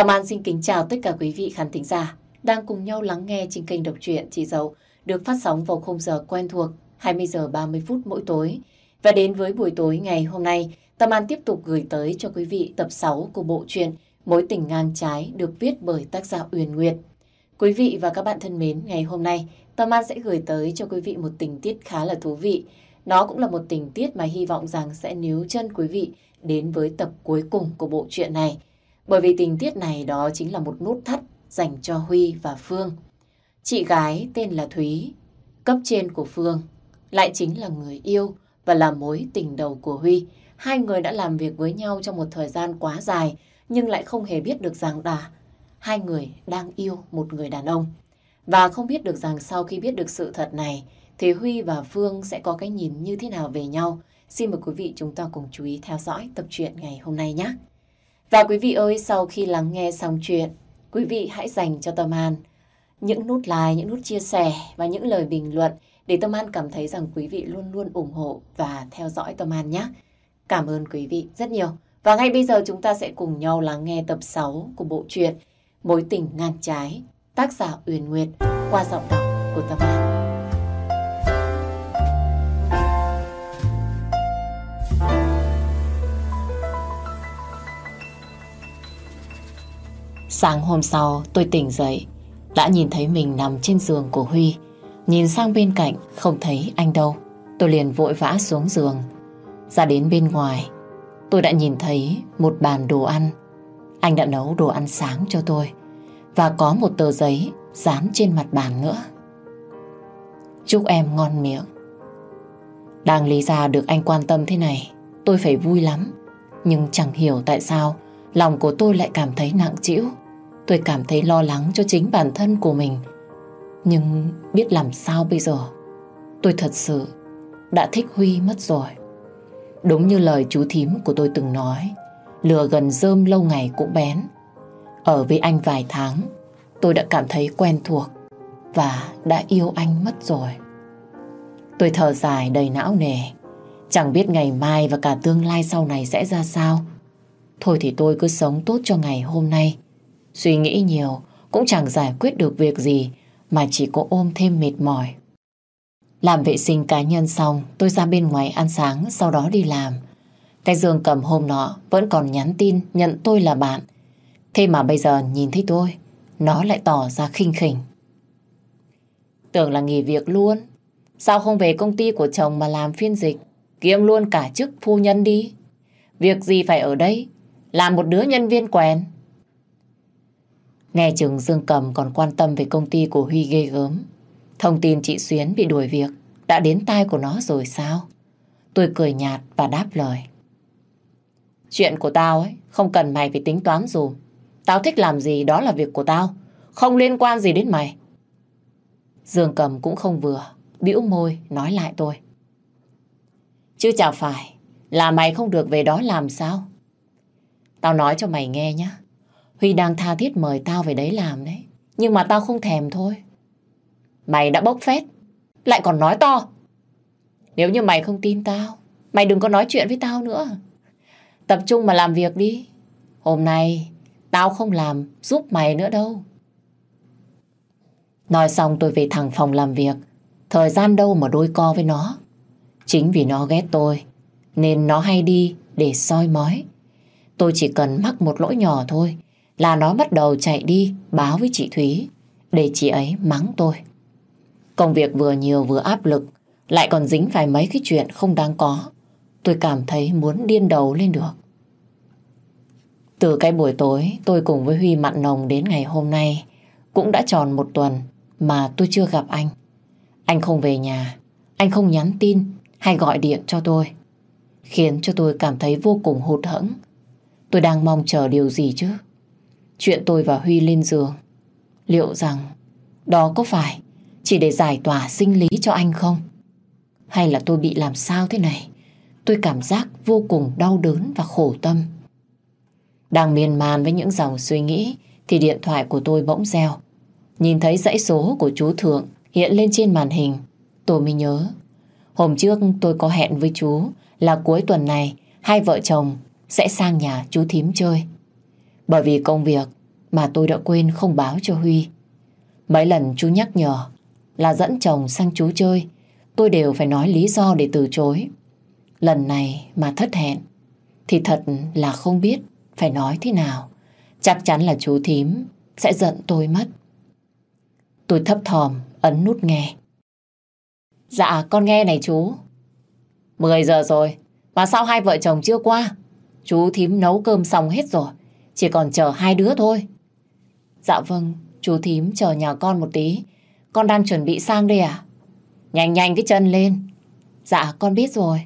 Tâm An xin kính chào tất cả quý vị khán thính giả đang cùng nhau lắng nghe trên kênh đọc truyện Chị Dậu được phát sóng vào khung giờ quen thuộc 20 giờ 30 phút mỗi tối. Và đến với buổi tối ngày hôm nay, Tâm An tiếp tục gửi tới cho quý vị tập 6 của bộ truyện Mối tình ngang trái được viết bởi tác giả Uyển Nguyệt. Quý vị và các bạn thân mến, ngày hôm nay Tâm An sẽ gửi tới cho quý vị một tình tiết khá là thú vị. Nó cũng là một tình tiết mà hy vọng rằng sẽ níu chân quý vị đến với tập cuối cùng của bộ truyện này. Bởi vì tình tiết này đó chính là một nút thắt dành cho Huy và Phương. Chị gái tên là Thúy, cấp trên của Phương, lại chính là người yêu và là mối tình đầu của Huy. Hai người đã làm việc với nhau trong một thời gian quá dài, nhưng lại không hề biết được rằng là hai người đang yêu một người đàn ông. Và không biết được rằng sau khi biết được sự thật này, thì Huy và Phương sẽ có cái nhìn như thế nào về nhau. Xin mời quý vị chúng ta cùng chú ý theo dõi tập truyện ngày hôm nay nhé. Và quý vị ơi, sau khi lắng nghe xong chuyện, quý vị hãy dành cho Tâm An những nút like, những nút chia sẻ và những lời bình luận để Tâm An cảm thấy rằng quý vị luôn luôn ủng hộ và theo dõi Tâm An nhé. Cảm ơn quý vị rất nhiều. Và ngay bây giờ chúng ta sẽ cùng nhau lắng nghe tập 6 của bộ truyện Mối tình ngàn trái, tác giả Uyển Nguyệt qua giọng đọc của Tâm An. Sáng hôm sau, tôi tỉnh dậy, Đã nhìn thấy mình nằm trên giường của Huy. Nhìn sang bên cạnh, không thấy anh đâu. Tôi liền vội vã xuống giường. Ra đến bên ngoài, Tôi đã nhìn thấy một bàn đồ ăn. Anh đã nấu đồ ăn sáng cho tôi Và có một tờ giấy Dán trên mặt bàn nữa. Chúc em ngon miệng. Đang lý ra được anh quan tâm thế này, Tôi phải vui lắm. Nhưng chẳng hiểu tại sao Lòng của tôi lại cảm thấy nặng trĩu. Tôi cảm thấy lo lắng cho chính bản thân của mình. Nhưng biết làm sao bây giờ? Tôi thật sự đã thích Huy mất rồi. Đúng như lời chú thím của tôi từng nói, lừa gần rơm lâu ngày cũng bén. Ở với anh vài tháng, tôi đã cảm thấy quen thuộc và đã yêu anh mất rồi. Tôi thở dài đầy não nề, chẳng biết ngày mai và cả tương lai sau này sẽ ra sao. Thôi thì tôi cứ sống tốt cho ngày hôm nay. Suy nghĩ nhiều cũng chẳng giải quyết được việc gì mà chỉ có ôm thêm mệt mỏi. Làm vệ sinh cá nhân xong, tôi ra bên ngoài ăn sáng, sau đó đi làm. Cái giường cầm hôm nọ vẫn còn nhắn tin nhận tôi là bạn. Thế mà bây giờ nhìn thấy tôi, nó lại tỏ ra khinh khỉnh. Tưởng là nghỉ việc luôn. Sao không về công ty của chồng mà làm phiên dịch, kiếm luôn cả chức phu nhân đi. Việc gì phải ở đây, làm một đứa nhân viên quèn. Nghe chừng Dương Cầm còn quan tâm về công ty của Huy ghê gớm. Thông tin chị Xuyến bị đuổi việc đã đến tai của nó rồi sao? Tôi cười nhạt và đáp lời. Chuyện của tao ấy, không cần mày phải tính toán dù. Tao thích làm gì đó là việc của tao, không liên quan gì đến mày. Dương Cầm cũng không vừa, bĩu môi nói lại tôi. Chứ chả phải là mày không được về đó làm sao? Tao nói cho mày nghe nhé. Huy đang tha thiết mời tao về đấy làm đấy. Nhưng mà tao không thèm thôi. Mày đã bốc phét, lại còn nói to. Nếu như mày không tin tao, mày đừng có nói chuyện với tao nữa. Tập trung mà làm việc đi. Hôm nay, tao không làm giúp mày nữa đâu. Nói xong tôi về thẳng phòng làm việc. Thời gian đâu mà đôi co với nó. Chính vì nó ghét tôi, nên nó hay đi để soi mói. Tôi chỉ cần mắc một lỗi nhỏ thôi là nó bắt đầu chạy đi báo với chị Thúy để chị ấy mắng tôi. Công việc vừa nhiều vừa áp lực lại còn dính phải mấy cái chuyện không đáng có. Tôi cảm thấy muốn điên đầu lên được. Từ cái buổi tối tôi cùng với Huy mặn nồng đến ngày hôm nay cũng đã tròn một tuần mà tôi chưa gặp anh. Anh không về nhà, anh không nhắn tin hay gọi điện cho tôi. Khiến cho tôi cảm thấy vô cùng hụt hẫng. Tôi đang mong chờ điều gì chứ? Chuyện tôi và Huy lên giường. Liệu rằng Đó có phải Chỉ để giải tỏa sinh lý cho anh không? Hay là tôi bị làm sao thế này? Tôi cảm giác vô cùng đau đớn và khổ tâm. Đang miên man với những dòng suy nghĩ Thì điện thoại của tôi bỗng reo. Nhìn thấy dãy số của chú Thượng Hiện lên trên màn hình, Tôi mới nhớ. Hôm trước tôi có hẹn với chú Là cuối tuần này Hai vợ chồng sẽ sang nhà chú thím chơi bởi vì công việc mà tôi đã quên không báo cho Huy. Mấy lần chú nhắc nhở là dẫn chồng sang chú chơi, tôi đều phải nói lý do để từ chối. Lần này mà thất hẹn, thì thật là không biết phải nói thế nào. Chắc chắn là chú thím sẽ giận tôi mất. Tôi thấp thòm, ấn nút nghe. Dạ, con nghe này chú. 10 giờ rồi, mà sao hai vợ chồng chưa qua? Chú thím nấu cơm xong hết rồi, chỉ còn chờ hai đứa thôi. Dạ vâng, chú thím chờ nhà con một tí. Con đang chuẩn bị sang đây à? Nhanh nhanh cái chân lên. Dạ, con biết rồi.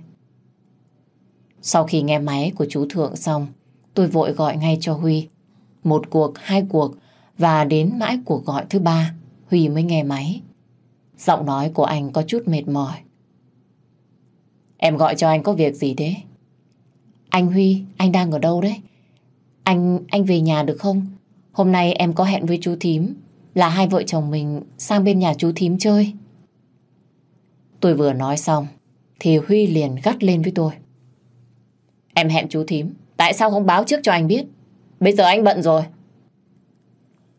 Sau khi nghe máy của chú Thượng xong, tôi vội gọi ngay cho Huy. Một cuộc, hai cuộc, và đến mãi cuộc gọi thứ ba, Huy mới nghe máy. Giọng nói của anh có chút mệt mỏi. Em gọi cho anh có việc gì thế? Anh Huy, anh đang ở đâu đấy? Anh, anh về nhà được không? Hôm nay em có hẹn với chú Thím là hai vợ chồng mình sang bên nhà chú Thím chơi. Tôi vừa nói xong thì Huy liền gắt lên với tôi. Em hẹn chú Thím, tại sao không báo trước cho anh biết? Bây giờ anh bận rồi.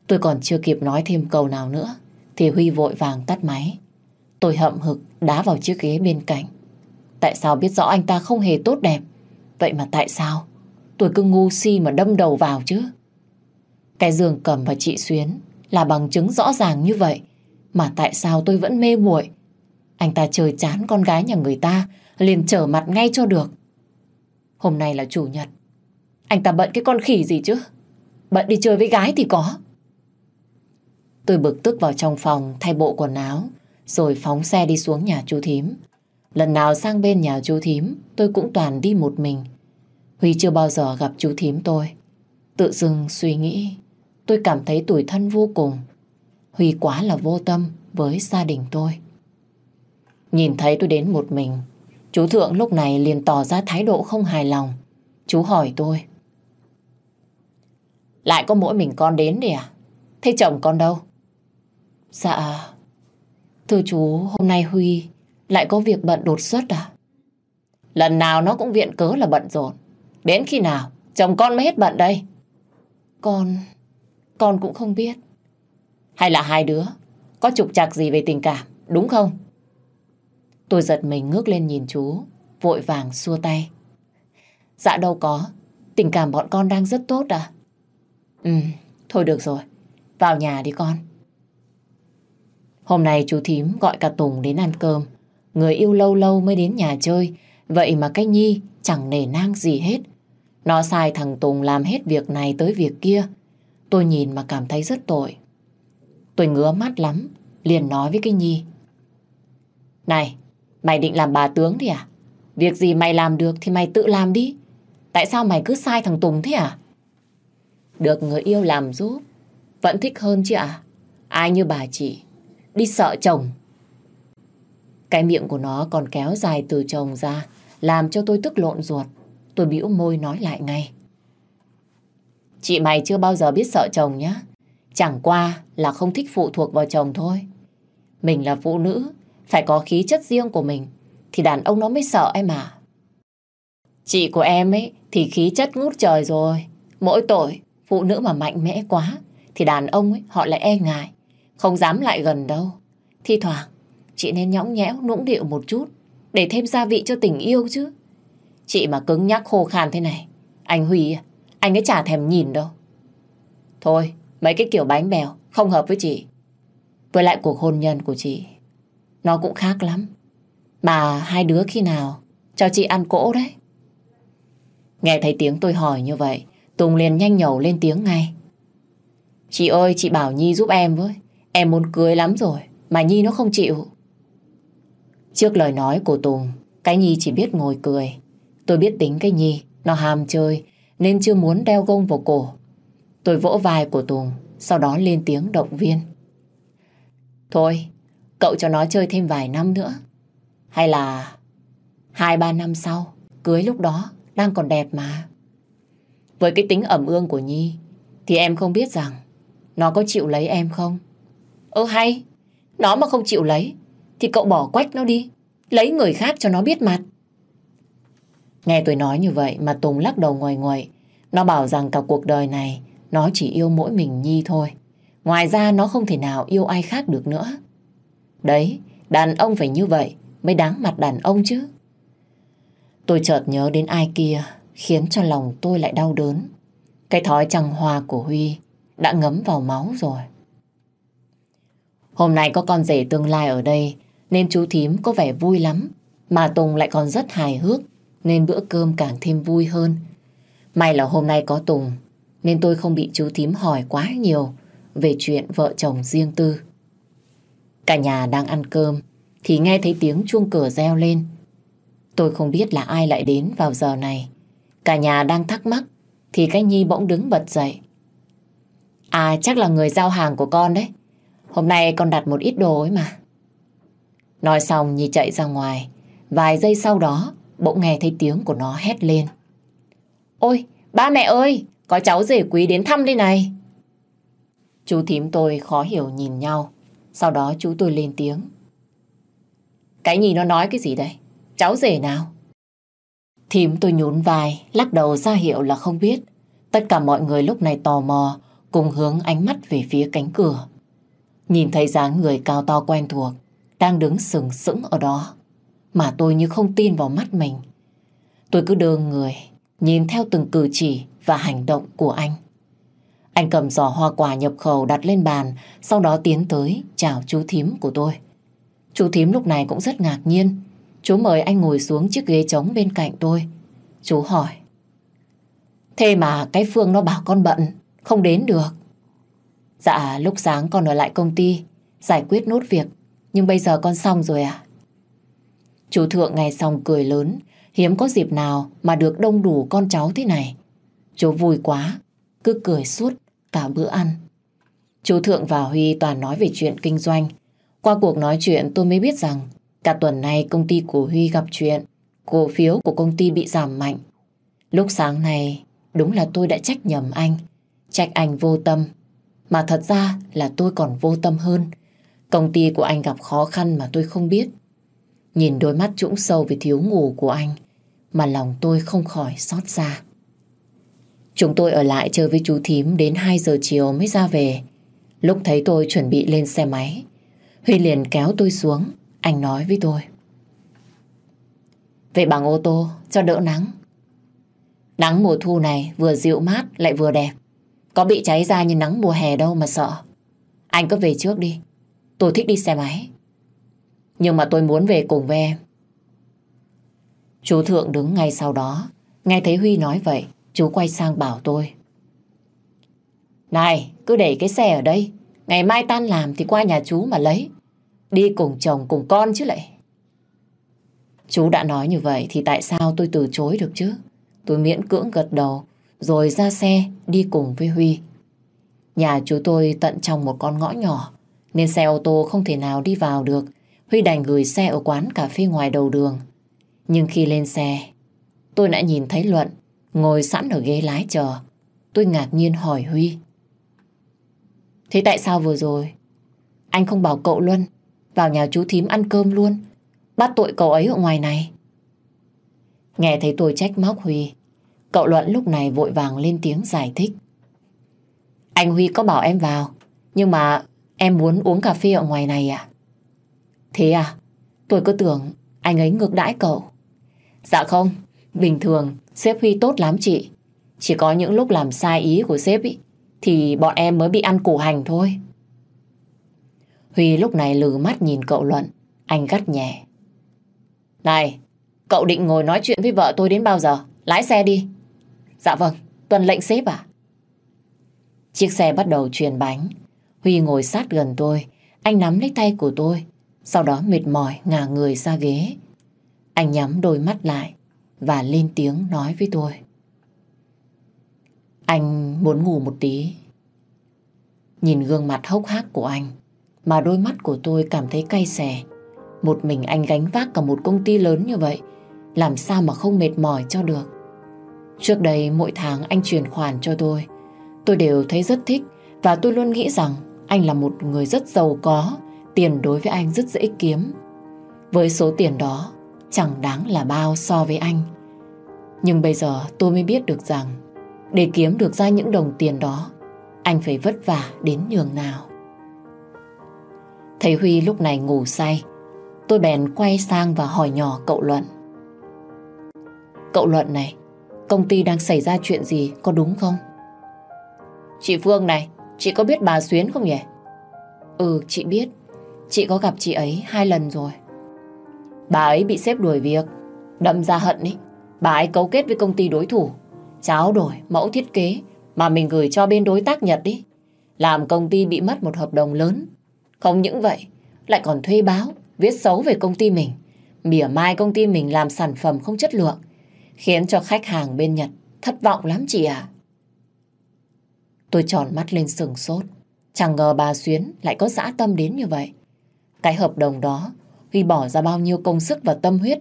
Tôi còn chưa kịp nói thêm câu nào nữa thì Huy vội vàng tắt máy. Tôi hậm hực đá vào chiếc ghế bên cạnh. Tại sao biết rõ anh ta không hề tốt đẹp? Vậy mà tại sao? Tôi cứ ngu si mà đâm đầu vào chứ. Cái giường cầm và chị Xuyến là bằng chứng rõ ràng như vậy. Mà tại sao tôi vẫn mê muội? Anh ta chơi chán con gái nhà người ta, liền trở mặt ngay cho được. Hôm nay là chủ nhật. Anh ta bận cái con khỉ gì chứ? Bận đi chơi với gái thì có. Tôi bực tức vào trong phòng thay bộ quần áo, rồi phóng xe đi xuống nhà chú thím. Lần nào sang bên nhà chú thím, tôi cũng toàn đi một mình. Huy chưa bao giờ gặp chú thím tôi. Tự dưng suy nghĩ, tôi cảm thấy tủi thân vô cùng. Huy quá là vô tâm với gia đình tôi. Nhìn thấy tôi đến một mình, chú Thượng lúc này liền tỏ ra thái độ không hài lòng. Chú hỏi tôi. Lại có mỗi mình con đến đi à? Thế chồng con đâu? Dạ, thưa chú, hôm nay Huy lại có việc bận đột xuất à? Lần nào nó cũng viện cớ là bận rộn. Đến khi nào chồng con mới hết bận đây? Con... con cũng không biết. Hay là hai đứa có trục trặc gì về tình cảm, đúng không? Tôi giật mình ngước lên nhìn chú, vội vàng xua tay. Dạ đâu có, tình cảm bọn con đang rất tốt à? Ừ, thôi được rồi, vào nhà đi con. Hôm nay chú thím gọi cả Tùng đến ăn cơm. Người yêu lâu lâu mới đến nhà chơi. Vậy mà cái Nhi chẳng nể nang gì hết. Nó sai thằng Tùng làm hết việc này tới việc kia. Tôi nhìn mà cảm thấy rất tội. Tôi ngứa mắt lắm. Liền nói với cái Nhi. Này, mày định làm bà tướng thì à? Việc gì mày làm được thì mày tự làm đi. Tại sao mày cứ sai thằng Tùng thế à? Được người yêu làm giúp. Vẫn thích hơn chứ à? Ai như bà chị đi sợ chồng. Cái miệng của nó còn kéo dài từ chồng ra, làm cho tôi tức lộn ruột. Tôi bĩu môi nói lại ngay. Chị mày chưa bao giờ biết sợ chồng nhá. Chẳng qua là không thích phụ thuộc vào chồng thôi. Mình là phụ nữ, phải có khí chất riêng của mình, thì đàn ông nó mới sợ em à. Chị của em ấy thì khí chất ngút trời rồi. Mỗi tội, phụ nữ mà mạnh mẽ quá, thì đàn ông ấy họ lại e ngại. Không dám lại gần đâu. Thi thoảng, chị nên nhõng nhẽo, nũng điệu một chút để thêm gia vị cho tình yêu chứ. Chị mà cứng nhắc khô khan thế này, anh Huy, anh ấy chả thèm nhìn đâu. Thôi, mấy cái kiểu bánh bèo không hợp với chị. Với lại cuộc hôn nhân của chị, nó cũng khác lắm. Mà hai đứa khi nào cho chị ăn cỗ đấy. Nghe thấy tiếng tôi hỏi như vậy, Tùng liền nhanh nhẩu lên tiếng ngay. Chị ơi, chị bảo Nhi giúp em với. Em muốn cưới lắm rồi, mà Nhi nó không chịu. Trước lời nói của Tùng, cái Nhi chỉ biết ngồi cười. Tôi biết tính cái Nhi, nó ham chơi, nên chưa muốn đeo gông vào cổ. Tôi vỗ vai của Tùng, sau đó lên tiếng động viên. Thôi, cậu cho nó chơi thêm vài năm nữa. Hay là hai ba năm sau, cưới lúc đó, đang còn đẹp mà. Với cái tính ẩm ương của Nhi, thì em không biết rằng nó có chịu lấy em không? Ơ hay, nó mà không chịu lấy, thì cậu bỏ quách nó đi, lấy người khác cho nó biết mặt. Nghe tôi nói như vậy mà Tùng lắc đầu ngoài ngoài, nó bảo rằng cả cuộc đời này nó chỉ yêu mỗi mình Nhi thôi. Ngoài ra nó không thể nào yêu ai khác được nữa. Đấy, đàn ông phải như vậy mới đáng mặt đàn ông chứ. Tôi chợt nhớ đến ai kia khiến cho lòng tôi lại đau đớn. Cái thói trăng hoa của Huy đã ngấm vào máu rồi. Hôm nay có con rể tương lai ở đây nên chú thím có vẻ vui lắm. Mà Tùng lại còn rất hài hước nên bữa cơm càng thêm vui hơn. May là hôm nay có Tùng, nên tôi không bị chú thím hỏi quá nhiều về chuyện vợ chồng riêng tư. Cả nhà đang ăn cơm, thì nghe thấy tiếng chuông cửa reo lên. Tôi không biết là ai lại đến vào giờ này. Cả nhà đang thắc mắc, thì cái Nhi bỗng đứng bật dậy. À chắc là người giao hàng của con đấy. Hôm nay con đặt một ít đồ ấy mà. Nói xong Nhi chạy ra ngoài. Vài giây sau đó bỗng nghe thấy tiếng của nó hét lên. Ôi, ba mẹ ơi, có cháu rể quý đến thăm đây này. Chú thím tôi khó hiểu nhìn nhau. Sau đó chú tôi lên tiếng. Cái nhìn nó nói cái gì đây? Cháu rể nào? Thím tôi nhún vai, lắc đầu ra hiệu là không biết. Tất cả mọi người lúc này tò mò, cùng hướng ánh mắt về phía cánh cửa. Nhìn thấy dáng người cao to quen thuộc, đang đứng sừng sững ở đó. Mà tôi như không tin vào mắt mình. Tôi cứ đơ người, nhìn theo từng cử chỉ và hành động của anh. Anh cầm giỏ hoa quả nhập khẩu đặt lên bàn, sau đó tiến tới chào chú thím của tôi. Chú thím lúc này cũng rất ngạc nhiên. Chú mời anh ngồi xuống chiếc ghế trống bên cạnh tôi. Chú hỏi. Thế mà cái Phương nó bảo con bận, không đến được. Dạ, lúc sáng con ở lại công ty, giải quyết nốt việc, nhưng bây giờ con xong rồi à? Chú Thượng nghe xong cười lớn, hiếm có dịp nào mà được đông đủ con cháu thế này. Chú vui quá, cứ cười suốt cả bữa ăn. Chú Thượng và Huy toàn nói về chuyện kinh doanh. Qua cuộc nói chuyện tôi mới biết rằng cả tuần này công ty của Huy gặp chuyện, cổ phiếu của công ty bị giảm mạnh. Lúc sáng này đúng là tôi đã trách nhầm anh, trách anh vô tâm. Mà thật ra là tôi còn vô tâm hơn. Công ty của anh gặp khó khăn mà tôi không biết. Nhìn đôi mắt trũng sâu vì thiếu ngủ của anh mà lòng tôi không khỏi xót xa. Chúng tôi ở lại chơi với chú thím đến 2 giờ chiều mới ra về. Lúc thấy tôi chuẩn bị lên xe máy, Huy liền kéo tôi xuống, anh nói với tôi. Về bằng ô tô cho đỡ nắng. Nắng mùa thu này vừa dịu mát lại vừa đẹp. Có bị cháy ra như nắng mùa hè đâu mà sợ. Anh cứ về trước đi. Tôi thích đi xe máy. Nhưng mà tôi muốn về cùng với em. Chú Thượng đứng ngay sau đó. Nghe thấy Huy nói vậy, chú quay sang bảo tôi. Này, cứ để cái xe ở đây. Ngày mai tan làm thì qua nhà chú mà lấy. Đi cùng chồng cùng con chứ lại. Chú đã nói như vậy thì tại sao tôi từ chối được chứ? Tôi miễn cưỡng gật đầu rồi ra xe đi cùng với Huy. Nhà chú tôi tận trong một con ngõ nhỏ nên xe ô tô không thể nào đi vào được. Huy đành gửi xe ở quán cà phê ngoài đầu đường. Nhưng khi lên xe, tôi đã nhìn thấy Luận ngồi sẵn ở ghế lái chờ. Tôi ngạc nhiên hỏi Huy. Thế tại sao vừa rồi anh không bảo cậu Luân vào nhà chú thím ăn cơm luôn, bắt tội cậu ấy ở ngoài này? Nghe thấy tôi trách móc Huy, cậu Luận lúc này vội vàng lên tiếng giải thích. Anh Huy có bảo em vào, nhưng mà em muốn uống cà phê ở ngoài này à? Thế à? Tôi cứ tưởng anh ấy ngược đãi cậu. Dạ không, bình thường sếp Huy tốt lắm chị. Chỉ có những lúc làm sai ý của sếp ý, thì bọn em mới bị ăn củ hành thôi. Huy lúc này lừ mắt nhìn cậu Luận, anh gắt nhẹ. Này, cậu định ngồi nói chuyện với vợ tôi đến bao giờ? Lái xe đi. Dạ vâng, tuần lệnh sếp à? Chiếc xe bắt đầu truyền bánh. Huy ngồi sát gần tôi, anh nắm lấy tay của tôi, sau đó mệt mỏi ngả người ra ghế. Anh nhắm đôi mắt lại và lên tiếng nói với tôi. Anh muốn ngủ một tí. Nhìn gương mặt hốc hác của anh, mà đôi mắt của tôi cảm thấy cay xè. Một mình anh gánh vác cả một công ty lớn như vậy, làm sao mà không mệt mỏi cho được. Trước đây mỗi tháng anh chuyển khoản cho tôi, tôi đều thấy rất thích và tôi luôn nghĩ rằng anh là một người rất giàu có, tiền đối với anh rất dễ kiếm. Với số tiền đó, chẳng đáng là bao so với anh. Nhưng bây giờ tôi mới biết được rằng để kiếm được ra những đồng tiền đó anh phải vất vả đến nhường nào. Thấy Huy lúc này ngủ say, tôi bèn quay sang và hỏi nhỏ cậu Luận. Cậu Luận này, công ty đang xảy ra chuyện gì, có đúng không? Chị Phương này, chị có biết bà Xuyến không nhỉ? Ừ, chị biết. Chị có gặp chị ấy hai lần rồi. Bà ấy bị xếp đuổi việc, đâm ra hận ý. Bà ấy cấu kết với công ty đối thủ, cháo đổi mẫu thiết kế mà mình gửi cho bên đối tác Nhật đi. Làm công ty bị mất một hợp đồng lớn. Không những vậy, lại còn thuê báo, viết xấu về công ty mình. Mỉa mai công ty mình làm sản phẩm không chất lượng, khiến cho khách hàng bên Nhật thất vọng lắm chị ạ. Tôi tròn mắt lên sừng sốt. Chẳng ngờ bà Xuyến lại có dã tâm đến như vậy. Cái hợp đồng đó, Huy bỏ ra bao nhiêu công sức và tâm huyết.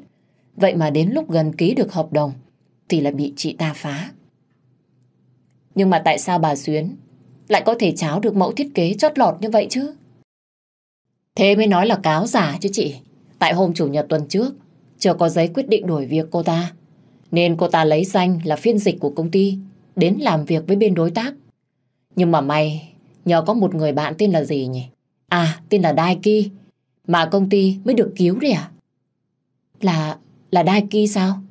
Vậy mà đến lúc gần ký được hợp đồng, thì lại bị chị ta phá. Nhưng mà tại sao bà Xuyến lại có thể cháo được mẫu thiết kế chót lọt như vậy chứ? Thế mới nói là cáo giả chứ chị. Tại hôm Chủ nhật tuần trước, chưa có giấy quyết định đổi việc cô ta. Nên cô ta lấy danh là phiên dịch của công ty đến làm việc với bên đối tác. Nhưng mà may, nhờ có một người bạn tên là gì nhỉ? À, tên là Daiki. Mà công ty mới được cứu đấy à? Là, là Daiki sao?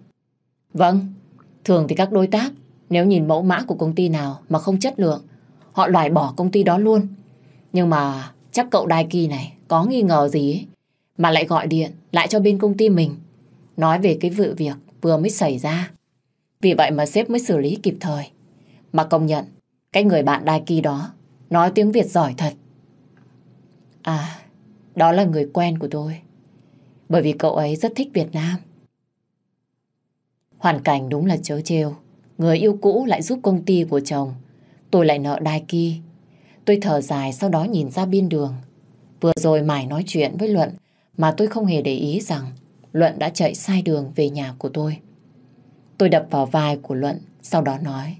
Vâng, thường thì các đối tác nếu nhìn mẫu mã của công ty nào mà không chất lượng, họ loại bỏ công ty đó luôn. Nhưng mà chắc cậu Daiki này có nghi ngờ gì ấy, mà lại gọi điện lại cho bên công ty mình nói về cái vụ việc vừa mới xảy ra. Vì vậy mà sếp mới xử lý kịp thời. Mà công nhận, cái người bạn Daiki đó nói tiếng Việt giỏi thật. À, đó là người quen của tôi. Bởi vì cậu ấy rất thích Việt Nam. Hoàn cảnh đúng là chớ trêu. Người yêu cũ lại giúp công ty của chồng. Tôi lại nợ Daiki. Tôi thở dài sau đó nhìn ra biên đường. Vừa rồi mải nói chuyện với Luận mà tôi không hề để ý rằng Luận đã chạy sai đường về nhà của tôi. Tôi đập vào vai của Luận, sau đó nói.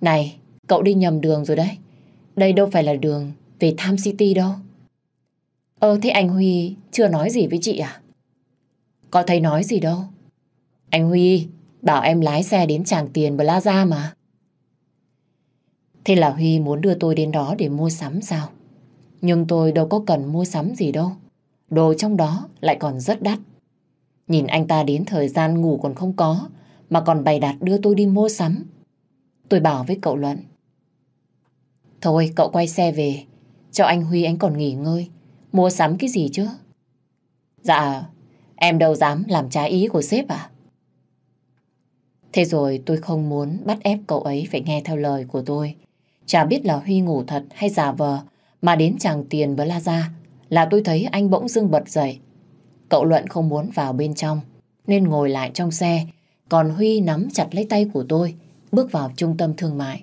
Này, cậu đi nhầm đường rồi đấy. Đây đâu phải là đường về Tham City đâu. Ờ, thế anh Huy chưa nói gì với chị à? Có thấy nói gì đâu. Anh Huy bảo em lái xe đến Tràng Tiền Plaza mà. Thế là Huy muốn đưa tôi đến đó để mua sắm sao? Nhưng tôi đâu có cần mua sắm gì đâu. Đồ trong đó lại còn rất đắt. Nhìn anh ta đến thời gian ngủ còn không có, mà còn bày đặt đưa tôi đi mua sắm. Tôi bảo với cậu Luận. Thôi cậu quay xe về, cho anh Huy anh còn nghỉ ngơi, mua sắm cái gì chứ? Dạ, em đâu dám làm trái ý của sếp à? Thế rồi tôi không muốn bắt ép cậu ấy phải nghe theo lời của tôi. Chả biết là Huy ngủ thật hay giả vờ, mà đến chàng tiền với La Gia là tôi thấy anh bỗng dưng bật dậy. Cậu Luận không muốn vào bên trong, nên ngồi lại trong xe, còn Huy nắm chặt lấy tay của tôi, bước vào trung tâm thương mại.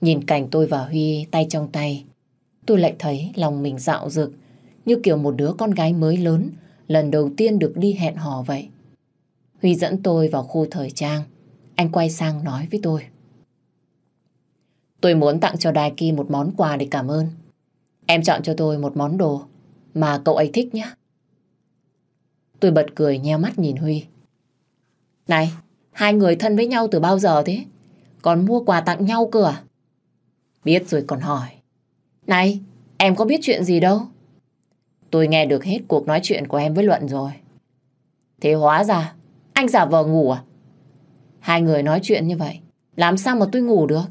Nhìn cảnh tôi và Huy tay trong tay, tôi lại thấy lòng mình dạo rực, như kiểu một đứa con gái mới lớn, lần đầu tiên được đi hẹn hò vậy. Huy dẫn tôi vào khu thời trang, anh quay sang nói với tôi. Tôi muốn tặng cho Daiki một món quà để cảm ơn. Em chọn cho tôi một món đồ mà cậu ấy thích nhé. Tôi bật cười nheo mắt nhìn Huy. Này, hai người thân với nhau từ bao giờ thế? Còn mua quà tặng nhau cơ à? Biết rồi còn hỏi. Này, em có biết chuyện gì đâu? Tôi nghe được hết cuộc nói chuyện của em với Luận rồi. Thế hóa ra, anh giả vờ ngủ à? Hai người nói chuyện như vậy, làm sao mà tôi ngủ được?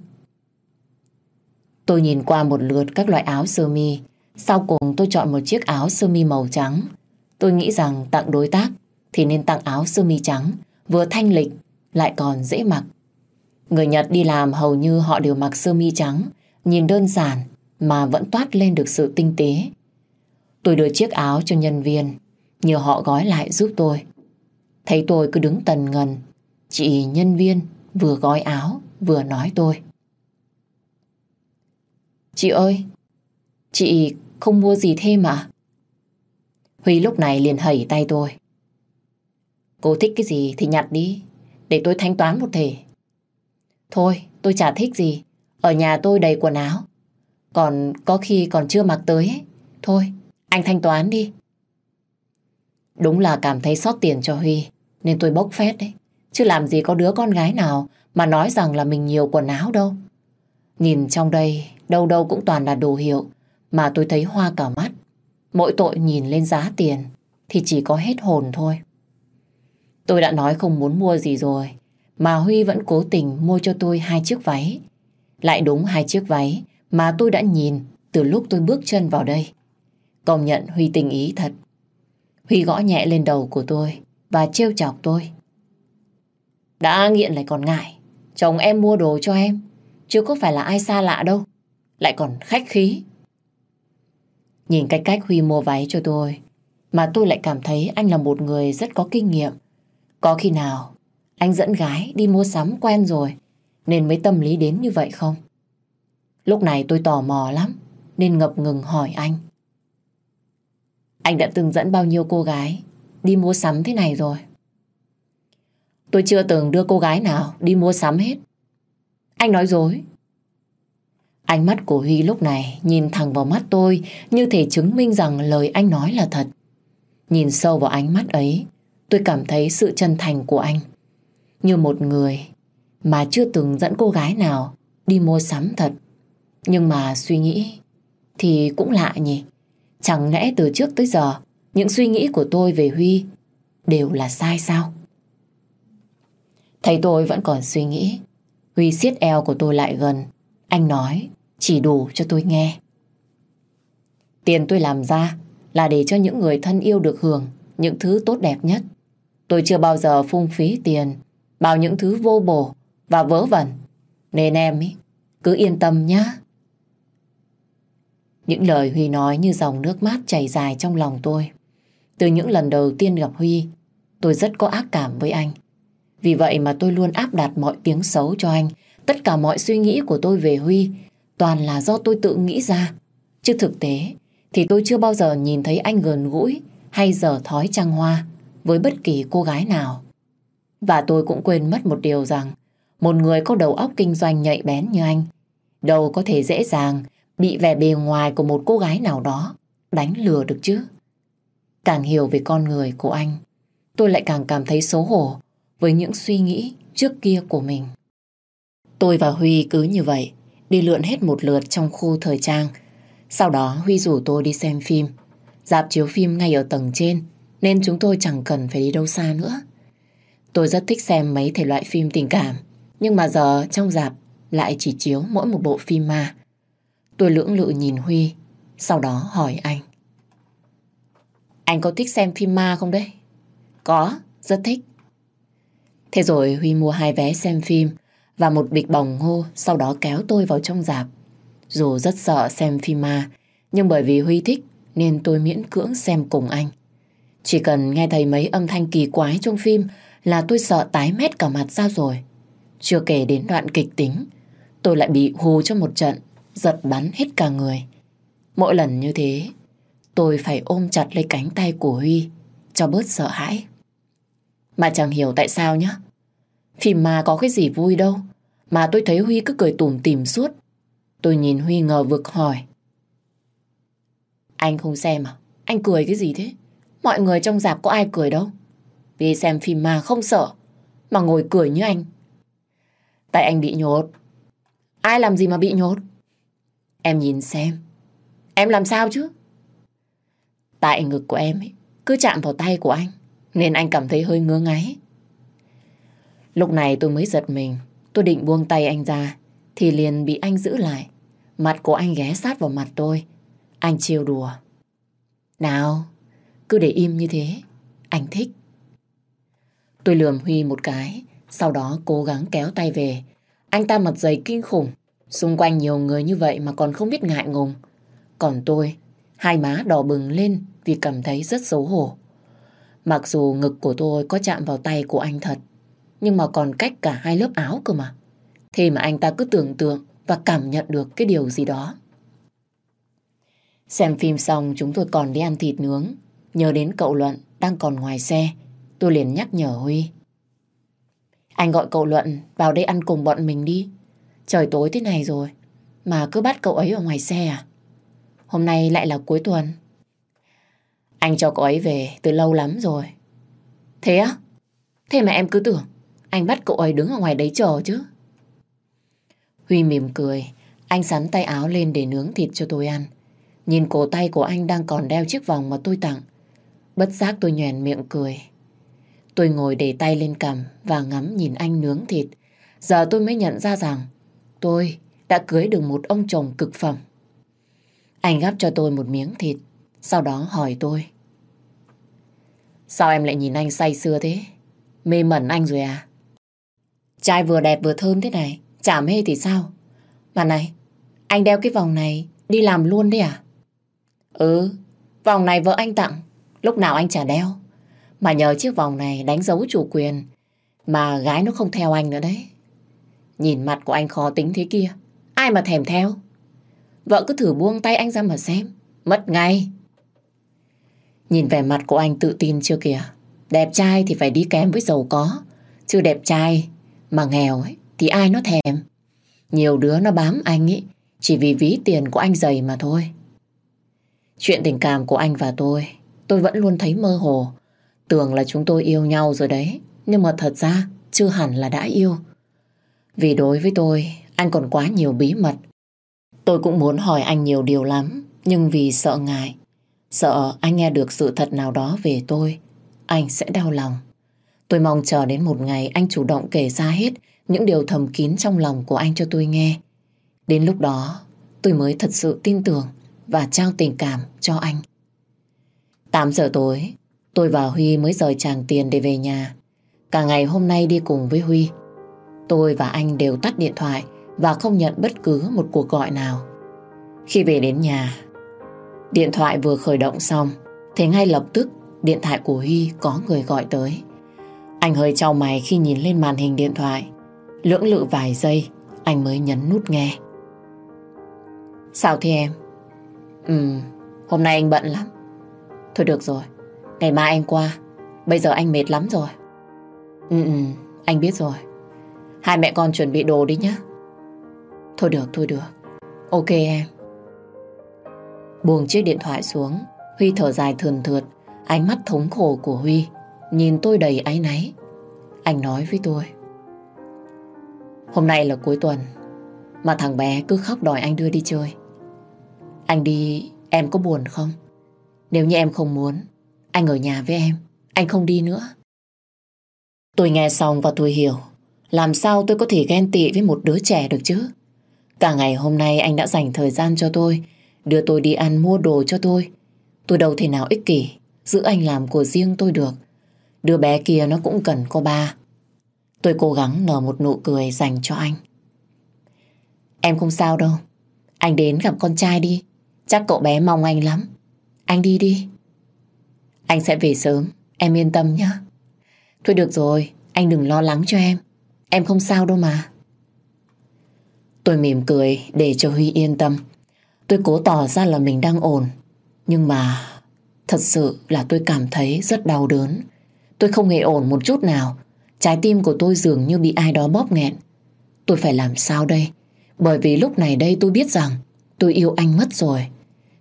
Tôi nhìn qua một lượt các loại áo sơ mi. Sau cùng tôi chọn một chiếc áo sơ mi màu trắng. Tôi nghĩ rằng tặng đối tác thì nên tặng áo sơ mi trắng, vừa thanh lịch, lại còn dễ mặc. Người Nhật đi làm hầu như họ đều mặc sơ mi trắng, nhìn đơn giản mà vẫn toát lên được sự tinh tế. Tôi đưa chiếc áo cho nhân viên, nhờ họ gói lại giúp tôi. Thấy tôi cứ đứng tần ngần, chị nhân viên vừa gói áo vừa nói tôi. Chị ơi, chị không mua gì thêm à? Huy lúc này liền hẩy tay tôi. Cô thích cái gì thì nhặt đi, để tôi thanh toán một thể. Thôi, tôi chả thích gì. Ở nhà tôi đầy quần áo. Còn có khi còn chưa mặc tới ấy. Thôi, anh thanh toán đi. Đúng là cảm thấy sót tiền cho Huy, nên tôi bốc phét đấy. Chứ làm gì có đứa con gái nào mà nói rằng là mình nhiều quần áo đâu. Nhìn trong đây, đâu đâu cũng toàn là đồ hiệu, mà tôi thấy hoa cả mắt. Mỗi tội nhìn lên giá tiền, thì chỉ có hết hồn thôi. Tôi đã nói không muốn mua gì rồi, mà Huy vẫn cố tình mua cho tôi hai chiếc váy. Lại đúng hai chiếc váy mà tôi đã nhìn từ lúc tôi bước chân vào đây. Công nhận Huy tình ý thật. Huy gõ nhẹ lên đầu của tôi và trêu chọc tôi. Đã nghiện lại còn ngại. Chồng em mua đồ cho em. Chứ có phải là ai xa lạ đâu. Lại còn khách khí. Nhìn cái cách Huy mua váy cho tôi, mà tôi lại cảm thấy anh là một người rất có kinh nghiệm. Có khi nào anh dẫn gái đi mua sắm quen rồi, nên mới tâm lý đến như vậy không? Lúc này tôi tò mò lắm, nên ngập ngừng hỏi anh. Anh đã từng dẫn bao nhiêu cô gái đi mua sắm thế này rồi? Tôi chưa từng đưa cô gái nào đi mua sắm hết. Anh nói dối. Ánh mắt của Huy lúc này nhìn thẳng vào mắt tôi như thể chứng minh rằng lời anh nói là thật. Nhìn sâu vào ánh mắt ấy, tôi cảm thấy sự chân thành của anh. Như một người mà chưa từng dẫn cô gái nào đi mua sắm thật. Nhưng mà suy nghĩ thì cũng lạ nhỉ. Chẳng lẽ từ trước tới giờ những suy nghĩ của tôi về Huy đều là sai sao? Thấy tôi vẫn còn suy nghĩ. Huy siết eo của tôi lại gần. Anh nói chỉ đủ cho tôi nghe. Tiền tôi làm ra là để cho những người thân yêu được hưởng những thứ tốt đẹp nhất. Tôi chưa bao giờ phung phí tiền vào những thứ vô bổ và vớ vẩn. Nên em ý, cứ yên tâm nhá. Những lời Huy nói như dòng nước mát chảy dài trong lòng tôi. Từ những lần đầu tiên gặp Huy, tôi rất có ác cảm với anh. Vì vậy mà tôi luôn áp đặt mọi tiếng xấu cho anh. Tất cả mọi suy nghĩ của tôi về Huy toàn là do tôi tự nghĩ ra. Chứ thực tế thì tôi chưa bao giờ nhìn thấy anh gần gũi hay dở thói trăng hoa với bất kỳ cô gái nào. Và tôi cũng quên mất một điều rằng một người có đầu óc kinh doanh nhạy bén như anh đâu có thể dễ dàng bị vẻ bề ngoài của một cô gái nào đó đánh lừa được chứ. Càng hiểu về con người của anh, tôi lại càng cảm thấy xấu hổ với những suy nghĩ trước kia của mình. Tôi và Huy cứ như vậy, đi lượn hết một lượt trong khu thời trang. Sau đó Huy rủ tôi đi xem phim. Dạp chiếu phim ngay ở tầng trên, nên chúng tôi chẳng cần phải đi đâu xa nữa. Tôi rất thích xem mấy thể loại phim tình cảm, nhưng mà giờ trong dạp lại chỉ chiếu mỗi một bộ phim ma. Tôi lưỡng lự nhìn Huy, sau đó hỏi anh. Anh có thích xem phim ma không đấy? Có, rất thích. Thế rồi Huy mua hai vé xem phim và một bịch bồng hô sau đó kéo tôi vào trong dạp. Dù rất sợ xem phim ma, nhưng bởi vì Huy thích nên tôi miễn cưỡng xem cùng anh. Chỉ cần nghe thấy mấy âm thanh kỳ quái trong phim là tôi sợ tái mét cả mặt ra rồi. Chưa kể đến đoạn kịch tính, tôi lại bị hù cho một trận, giật bắn hết cả người. Mỗi lần như thế, tôi phải ôm chặt lấy cánh tay của Huy cho bớt sợ hãi. Mà chẳng hiểu tại sao nhá. Phim ma có cái gì vui đâu, mà tôi thấy Huy cứ cười tủm tỉm suốt. Tôi nhìn Huy ngờ vực hỏi. Anh không xem à? Anh cười cái gì thế? Mọi người trong dạp có ai cười đâu. Vì xem phim ma không sợ, mà ngồi cười như anh. Tại anh bị nhốt. Ai làm gì mà bị nhốt? Em nhìn xem. Em làm sao chứ? Tại ngực của em ấy, cứ chạm vào tay của anh, nên anh cảm thấy hơi ngứa ngáy. Lúc này tôi mới giật mình, tôi định buông tay anh ra, thì liền bị anh giữ lại. Mặt của anh ghé sát vào mặt tôi. Anh trêu đùa. Nào, cứ để im như thế, anh thích. Tôi lườm Huy một cái, sau đó cố gắng kéo tay về. Anh ta mặt dày kinh khủng, xung quanh nhiều người như vậy mà còn không biết ngại ngùng. Còn tôi, hai má đỏ bừng lên vì cảm thấy rất xấu hổ. Mặc dù ngực của tôi có chạm vào tay của anh thật, nhưng mà còn cách cả hai lớp áo cơ mà. Thế mà anh ta cứ tưởng tượng và cảm nhận được cái điều gì đó. Xem phim xong chúng tôi còn đi ăn thịt nướng. Nhớ đến cậu Luận đang còn ngoài xe, tôi liền nhắc nhở Huy. Anh gọi cậu Luận vào đây ăn cùng bọn mình đi. Trời tối thế này rồi, mà cứ bắt cậu ấy ở ngoài xe à? Hôm nay lại là cuối tuần. Anh cho cậu ấy về từ lâu lắm rồi. Thế á? Thế mà em cứ tưởng anh bắt cậu ấy đứng ở ngoài đấy chờ chứ. Huy mỉm cười, Anh sắn tay áo lên để nướng thịt cho tôi ăn. Nhìn cổ tay của anh đang còn đeo chiếc vòng mà tôi tặng. Bất giác tôi nhoèn miệng cười. Tôi ngồi để tay lên cằm và ngắm nhìn anh nướng thịt. Giờ tôi mới nhận ra rằng tôi đã cưới được một ông chồng cực phẩm. Anh gắp cho tôi một miếng thịt, sau đó hỏi tôi. Sao em lại nhìn anh say sưa thế? Mê mẩn anh rồi à? Trai vừa đẹp vừa thơm thế này, chả mê thì sao? Mà này, anh đeo cái vòng này đi làm luôn đấy à? Ừ, vòng này vợ anh tặng, lúc nào anh chả đeo. Mà nhờ chiếc vòng này đánh dấu chủ quyền, mà gái nó không theo anh nữa đấy. Nhìn mặt của anh khó tính thế kia, ai mà thèm theo? Vợ cứ thử buông tay anh ra mà xem, mất ngay. Nhìn vẻ mặt của anh tự tin chưa kìa. Đẹp trai thì phải đi kém với giàu có. Chứ đẹp trai mà nghèo ấy, thì ai nó thèm. Nhiều đứa nó bám anh ấy chỉ vì ví tiền của anh dày mà thôi. Chuyện tình cảm của anh và tôi, tôi vẫn luôn thấy mơ hồ. Tưởng là chúng tôi yêu nhau rồi đấy, nhưng mà thật ra chưa hẳn là đã yêu. Vì đối với tôi, anh còn quá nhiều bí mật. Tôi cũng muốn hỏi anh nhiều điều lắm, nhưng vì sợ ngại, sợ anh nghe được sự thật nào đó về tôi, anh sẽ đau lòng. Tôi mong chờ đến một ngày anh chủ động kể ra hết những điều thầm kín trong lòng của anh cho tôi nghe. Đến lúc đó, tôi mới thật sự tin tưởng và trao tình cảm cho anh. 8 giờ tối, tôi và Huy mới rời tràng tiền để về nhà. Cả ngày hôm nay đi cùng với Huy, tôi và anh đều tắt điện thoại và không nhận bất cứ một cuộc gọi nào. Khi về đến nhà, điện thoại vừa khởi động xong, thì ngay lập tức điện thoại của Huy có người gọi tới. Anh hơi trao mày khi nhìn lên màn hình điện thoại. Lưỡng lự vài giây, anh mới nhấn nút nghe. Sao thế em? Ừ, hôm nay anh bận lắm. Thôi được rồi, ngày mai anh qua. Bây giờ anh mệt lắm rồi. Ừ, ừ, anh biết rồi. Hai mẹ con chuẩn bị đồ đi nhé. Thôi được, thôi được. Ok em. Buông chiếc điện thoại xuống, Huy thở dài thườn thượt, ánh mắt thống khổ của Huy, nhìn tôi đầy áy náy. Anh nói với tôi. Hôm nay là cuối tuần, mà thằng bé cứ khóc đòi anh đưa đi chơi. Anh đi, em có buồn không? Nếu như em không muốn, anh ở nhà với em, anh không đi nữa. Tôi nghe xong và tôi hiểu, làm sao tôi có thể ghen tị với một đứa trẻ được chứ? Cả ngày hôm nay anh đã dành thời gian cho tôi, đưa tôi đi ăn mua đồ cho tôi. Tôi đâu thể nào ích kỷ, giữ anh làm của riêng tôi được. Đứa bé kia nó cũng cần có ba. Tôi cố gắng nở một nụ cười dành cho anh. Em không sao đâu. Anh đến gặp con trai đi. Chắc cậu bé mong anh lắm. Anh đi đi. Anh sẽ về sớm. Em yên tâm nhé. Thôi được rồi. Anh đừng lo lắng cho em. Em không sao đâu mà. Tôi mỉm cười để cho Huy yên tâm. Tôi cố tỏ ra là mình đang ổn. Nhưng mà thật sự là tôi cảm thấy rất đau đớn. Tôi không hề ổn một chút nào. Trái tim của tôi dường như bị ai đó bóp nghẹn. Tôi phải làm sao đây? Bởi vì lúc này đây tôi biết rằng tôi yêu anh mất rồi.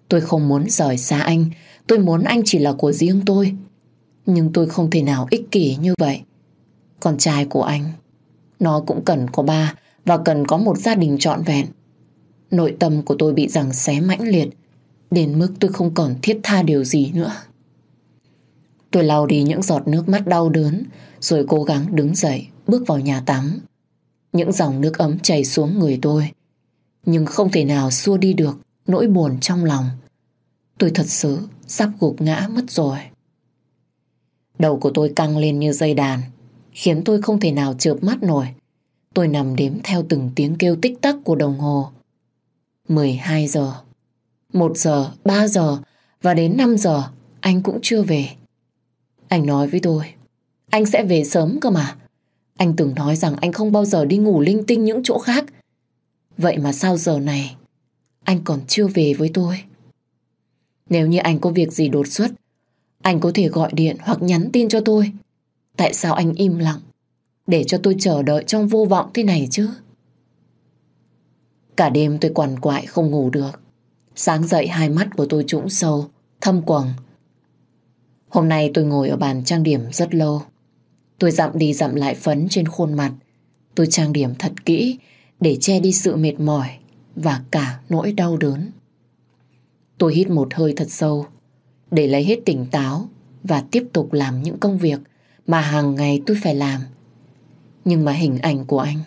Tôi không muốn rời xa anh. Tôi muốn anh chỉ là của riêng tôi. Nhưng tôi không thể nào ích kỷ như vậy. Con trai của anh, nó cũng cần có ba và cần có một gia đình trọn vẹn. Nội tâm của tôi bị rằng xé mãnh liệt, đến mức tôi không còn thiết tha điều gì nữa. Tôi lau đi những giọt nước mắt đau đớn, rồi cố gắng đứng dậy, bước vào nhà tắm. Những dòng nước ấm chảy xuống người tôi, nhưng không thể nào xua đi được nỗi buồn trong lòng. Tôi thật sự sắp gục ngã mất rồi. Đầu của tôi căng lên như dây đàn khiến tôi không thể nào chợp mắt nổi. Tôi nằm đếm theo từng tiếng kêu tích tắc của đồng hồ. 12 giờ, 1 giờ, 3 giờ và đến 5 giờ anh cũng chưa về. Anh nói với tôi, anh sẽ về sớm cơ mà. Anh từng nói rằng anh không bao giờ đi ngủ linh tinh những chỗ khác. Vậy mà sao giờ này anh còn chưa về với tôi? Nếu như anh có việc gì đột xuất, anh có thể gọi điện hoặc nhắn tin cho tôi. Tại sao anh im lặng để cho tôi chờ đợi trong vô vọng thế này chứ? Cả đêm tôi quằn quại không ngủ được. Sáng dậy hai mắt của tôi trũng sâu, thâm quầng. Hôm nay tôi ngồi ở bàn trang điểm rất lâu. Tôi dặm đi dặm lại phấn trên khuôn mặt. Tôi trang điểm thật kỹ để che đi sự mệt mỏi và cả nỗi đau đớn. Tôi hít một hơi thật sâu để lấy hết tỉnh táo và tiếp tục làm những công việc mà hàng ngày tôi phải làm. Nhưng mà hình ảnh của anh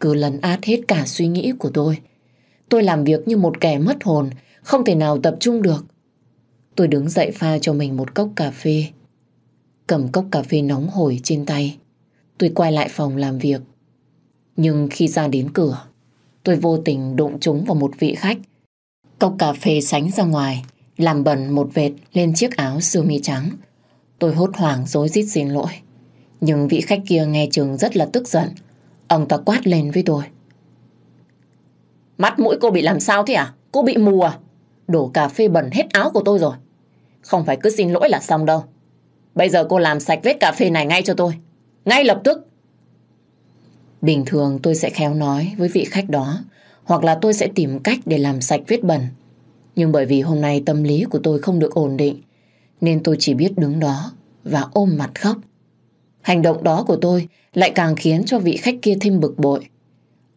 cứ lấn át hết cả suy nghĩ của tôi. Tôi làm việc như một kẻ mất hồn, không thể nào tập trung được. Tôi đứng dậy pha cho mình một cốc cà phê. Cầm cốc cà phê nóng hổi trên tay. Tôi quay lại phòng làm việc. Nhưng khi ra đến cửa, tôi vô tình đụng trúng vào một vị khách. Cốc cà phê sánh ra ngoài, làm bẩn một vệt lên chiếc áo sơ mi trắng. Tôi hốt hoảng dối rít xin lỗi. Nhưng vị khách kia nghe chừng rất là tức giận. Ông ta quát lên với tôi. Mắt mũi cô bị làm sao thế à? Cô bị mù à? Đổ cà phê bẩn hết áo của tôi rồi. Không phải cứ xin lỗi là xong đâu. Bây giờ cô làm sạch vết cà phê này ngay cho tôi. Ngay lập tức. Bình thường tôi sẽ khéo nói với vị khách đó, hoặc là tôi sẽ tìm cách để làm sạch vết bẩn. Nhưng bởi vì hôm nay tâm lý của tôi không được ổn định nên tôi chỉ biết đứng đó và ôm mặt khóc. Hành động đó của tôi lại càng khiến cho vị khách kia thêm bực bội.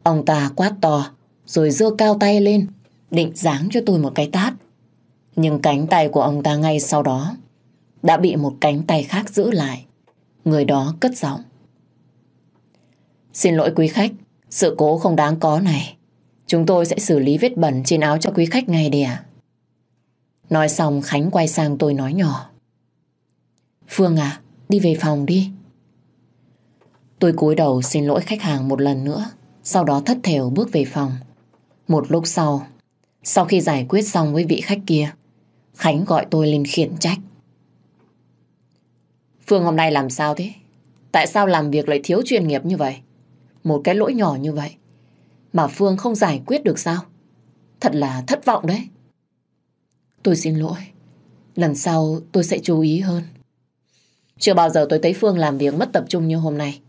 Ông ta quát to rồi giơ cao tay lên định giáng cho tôi một cái tát. Nhưng cánh tay của ông ta ngay sau đó đã bị một cánh tay khác giữ lại. Người đó cất giọng. Xin lỗi quý khách, sự cố không đáng có này. Chúng tôi sẽ xử lý vết bẩn trên áo cho quý khách ngay đi ạ. Nói xong Khánh quay sang tôi nói nhỏ. Phương à, đi về phòng đi. Tôi cúi đầu xin lỗi khách hàng một lần nữa, sau đó thất thểu bước về phòng. Một lúc sau, sau khi giải quyết xong với vị khách kia, Khánh gọi tôi lên khiển trách. Phương hôm nay làm sao thế? Tại sao làm việc lại thiếu chuyên nghiệp như vậy? Một cái lỗi nhỏ như vậy mà Phương không giải quyết được sao? Thật là thất vọng đấy. Tôi xin lỗi. Lần sau tôi sẽ chú ý hơn. Chưa bao giờ tôi thấy Phương làm việc mất tập trung như hôm nay.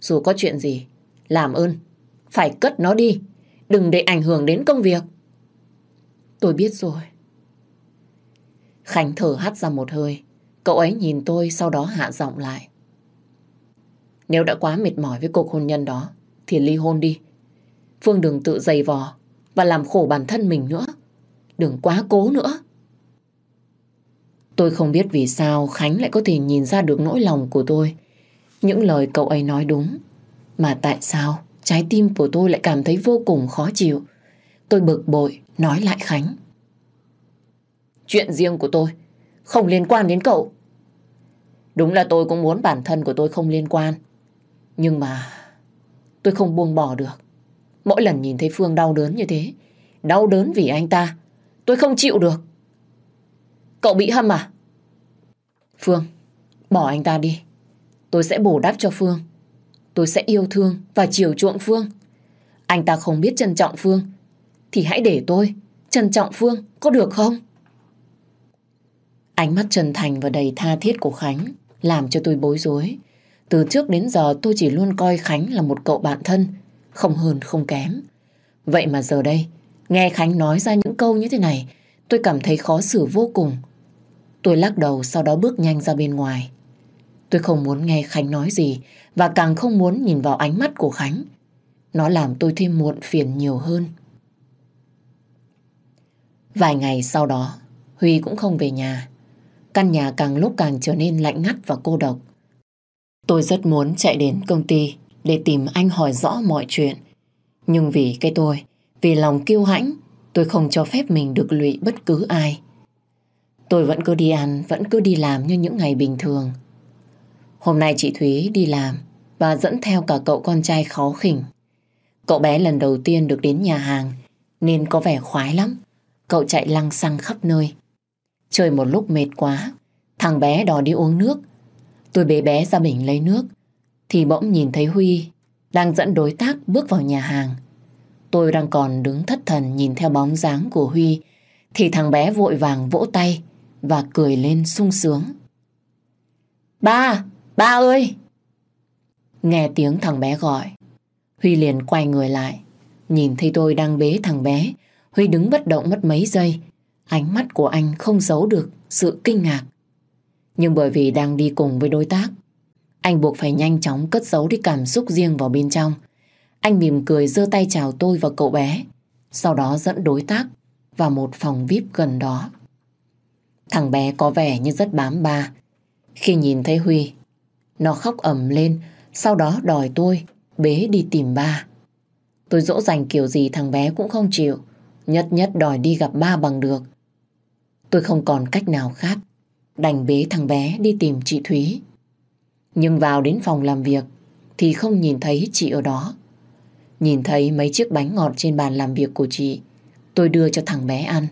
Dù có chuyện gì, làm ơn, phải cất nó đi. Đừng để ảnh hưởng đến công việc. Tôi biết rồi. Khánh thở hắt ra một hơi. Cậu ấy nhìn tôi sau đó hạ giọng lại. Nếu đã quá mệt mỏi với cuộc hôn nhân đó, thì ly hôn đi. Phương đừng tự dày vò và làm khổ bản thân mình nữa. Đừng quá cố nữa. Tôi không biết vì sao Khánh lại có thể nhìn ra được nỗi lòng của tôi. Những lời cậu ấy nói đúng. Mà tại sao trái tim của tôi lại cảm thấy vô cùng khó chịu. Tôi bực bội nói lại Khánh. Chuyện riêng của tôi không liên quan đến cậu. Đúng là tôi cũng muốn bản thân của tôi không liên quan. Nhưng mà tôi không buông bỏ được. Mỗi lần nhìn thấy Phương đau đớn như thế, đau đớn vì anh ta, tôi không chịu được. Cậu bị hâm à? Phương, bỏ anh ta đi. Tôi sẽ bổ đáp cho Phương. Tôi sẽ yêu thương và chiều chuộng Phương. Anh ta không biết trân trọng Phương, thì hãy để tôi trân trọng Phương, có được không? Ánh mắt chân thành và đầy tha thiết của Khánh làm cho tôi bối rối. Từ trước đến giờ tôi chỉ luôn coi Khánh là một cậu bạn thân, không hơn không kém. Vậy mà giờ đây, nghe Khánh nói ra những câu như thế này, tôi cảm thấy khó xử vô cùng. Tôi lắc đầu sau đó bước nhanh ra bên ngoài. Tôi không muốn nghe Khánh nói gì và càng không muốn nhìn vào ánh mắt của Khánh. Nó làm tôi thêm muộn phiền nhiều hơn. Vài ngày sau đó, Huy cũng không về nhà. Căn nhà càng lúc càng trở nên lạnh ngắt và cô độc. Tôi rất muốn chạy đến công ty để tìm anh hỏi rõ mọi chuyện. Nhưng vì cái tôi, vì lòng kiêu hãnh, tôi không cho phép mình được lụy bất cứ ai. Tôi vẫn cứ đi ăn, vẫn cứ đi làm như những ngày bình thường. Hôm nay chị Thúy đi làm và dẫn theo cả cậu con trai khó khỉnh. Cậu bé lần đầu tiên được đến nhà hàng nên có vẻ khoái lắm. Cậu chạy lăng xăng khắp nơi. Chơi một lúc mệt quá, thằng bé đòi đi uống nước. Tôi bế bé ra bình lấy nước thì bỗng nhìn thấy Huy đang dẫn đối tác bước vào nhà hàng. Tôi đang còn đứng thất thần nhìn theo bóng dáng của Huy thì thằng bé vội vàng vỗ tay và cười lên sung sướng. Ba! Ba ơi! Nghe tiếng thằng bé gọi, Huy liền quay người lại. Nhìn thấy tôi đang bế thằng bé, Huy đứng bất động mất mấy giây. Ánh mắt của anh không giấu được sự kinh ngạc. Nhưng bởi vì đang đi cùng với đối tác, anh buộc phải nhanh chóng cất giấu đi cảm xúc riêng vào bên trong. Anh mỉm cười giơ tay chào tôi và cậu bé. sau đó dẫn đối tác vào một phòng VIP gần đó. Thằng bé có vẻ như rất bám ba. Khi nhìn thấy Huy, nó khóc ầm lên, sau đó đòi tôi bế đi tìm ba. Tôi dỗ dành kiểu gì thằng bé cũng không chịu, nhất nhất đòi đi gặp ba bằng được. Tôi không còn cách nào khác, đành bế thằng bé đi tìm chị Thúy. Nhưng vào đến phòng làm việc thì không nhìn thấy chị ở đó. Nhìn thấy mấy chiếc bánh ngọt trên bàn làm việc của chị, tôi đưa cho thằng bé ăn.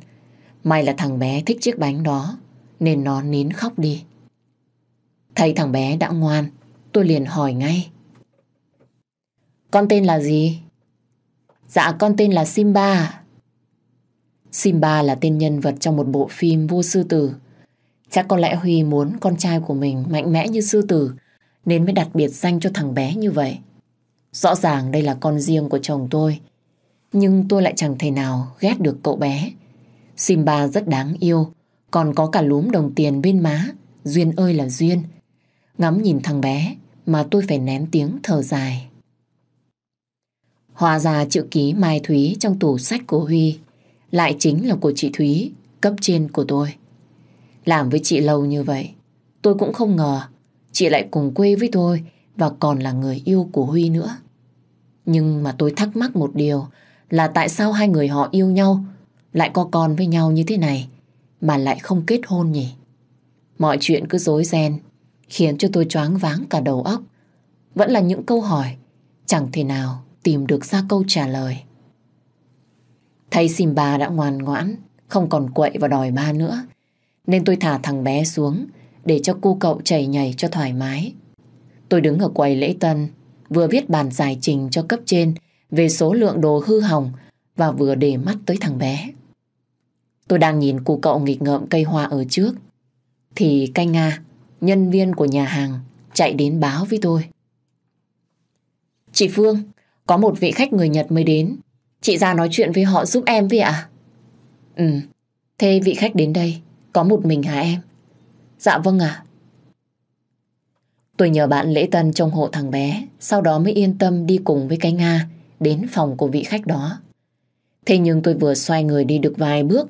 May là thằng bé thích chiếc bánh đó, nên nó nín khóc đi. Thấy thằng bé đã ngoan, tôi liền hỏi ngay. Con tên là gì? Dạ con tên là Simba. Simba là tên nhân vật trong một bộ phim vua sư tử. Chắc có lẽ Huy muốn con trai của mình mạnh mẽ như sư tử nên mới đặt biệt danh cho thằng bé như vậy. Rõ ràng đây là con riêng của chồng tôi nhưng tôi lại chẳng thể nào ghét được cậu bé. Simba rất đáng yêu còn có cả lúm đồng tiền bên má Duyên ơi là Duyên Ngắm nhìn thằng bé mà tôi phải nén tiếng thở dài. Hòa ra chữ ký Mai Thúy trong tủ sách của Huy lại chính là của chị Thúy, cấp trên của tôi. Làm với chị lâu như vậy, tôi cũng không ngờ chị lại cùng quê với tôi và còn là người yêu của Huy nữa. Nhưng mà tôi thắc mắc một điều là tại sao hai người họ yêu nhau lại có con với nhau như thế này mà lại không kết hôn nhỉ? Mọi chuyện cứ rối ren khiến cho tôi choáng váng cả đầu óc. Vẫn là những câu hỏi chẳng thể nào tìm được ra câu trả lời. Thấy Simba đã ngoan ngoãn, không còn quậy và đòi ba nữa, nên tôi thả thằng bé xuống để cho cô cậu chảy nhảy cho thoải mái. Tôi đứng ở quầy lễ tân, vừa viết bản giải trình cho cấp trên về số lượng đồ hư hỏng và vừa để mắt tới thằng bé. Tôi đang nhìn cụ cậu nghịch ngợm cây hoa ở trước, thì canh Nga, nhân viên của nhà hàng, chạy đến báo với tôi. Chị Phương, có một vị khách người Nhật mới đến. Chị ra nói chuyện với họ giúp em với ạ? Ừ, thế vị khách đến đây, có một mình hả em? Dạ vâng ạ. Tôi nhờ bạn lễ tân trong hộ thằng bé, sau đó mới yên tâm đi cùng với cái Nga đến phòng của vị khách đó. Thế nhưng tôi vừa xoay người đi được vài bước,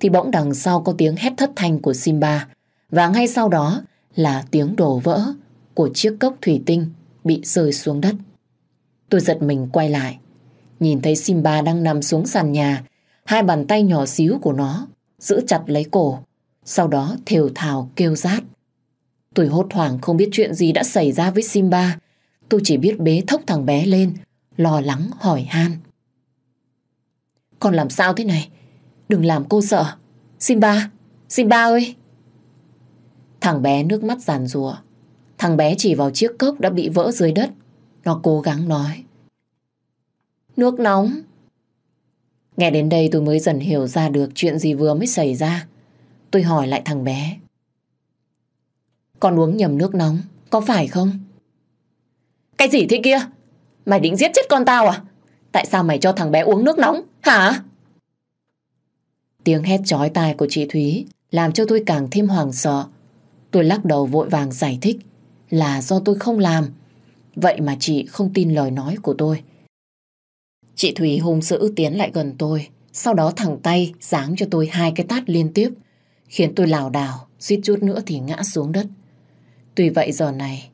thì bỗng đằng sau có tiếng hét thất thanh của Simba, và ngay sau đó là tiếng đổ vỡ của chiếc cốc thủy tinh bị rơi xuống đất. Tôi giật mình quay lại, nhìn thấy Simba đang nằm xuống sàn nhà, hai bàn tay nhỏ xíu của nó giữ chặt lấy cổ, sau đó thều thào kêu rát. Tôi hốt hoảng không biết chuyện gì đã xảy ra với Simba, tôi chỉ biết bế thốc thằng bé lên, lo lắng hỏi han. Con làm sao thế này? Đừng làm cô sợ. Simba, Simba ơi! Thằng bé nước mắt giàn rùa. Thằng bé chỉ vào chiếc cốc đã bị vỡ dưới đất. Nó cố gắng nói. Nước nóng. Nghe đến đây tôi mới dần hiểu ra được chuyện gì vừa mới xảy ra. Tôi hỏi lại thằng bé. Con uống nhầm nước nóng, có phải không? Cái gì thế kia? Mày định giết chết con tao à? Tại sao mày cho thằng bé uống nước nóng, hả? Tiếng hét chói tai của chị Thúy làm cho tôi càng thêm hoảng sợ. Tôi lắc đầu vội vàng giải thích là do tôi không làm. Vậy mà chị không tin lời nói của tôi. Chị Thúy hung dữ tiến lại gần tôi, sau đó thẳng tay giáng cho tôi hai cái tát liên tiếp, khiến tôi lảo đảo, suýt chút nữa thì ngã xuống đất. Tuy vậy giờ này,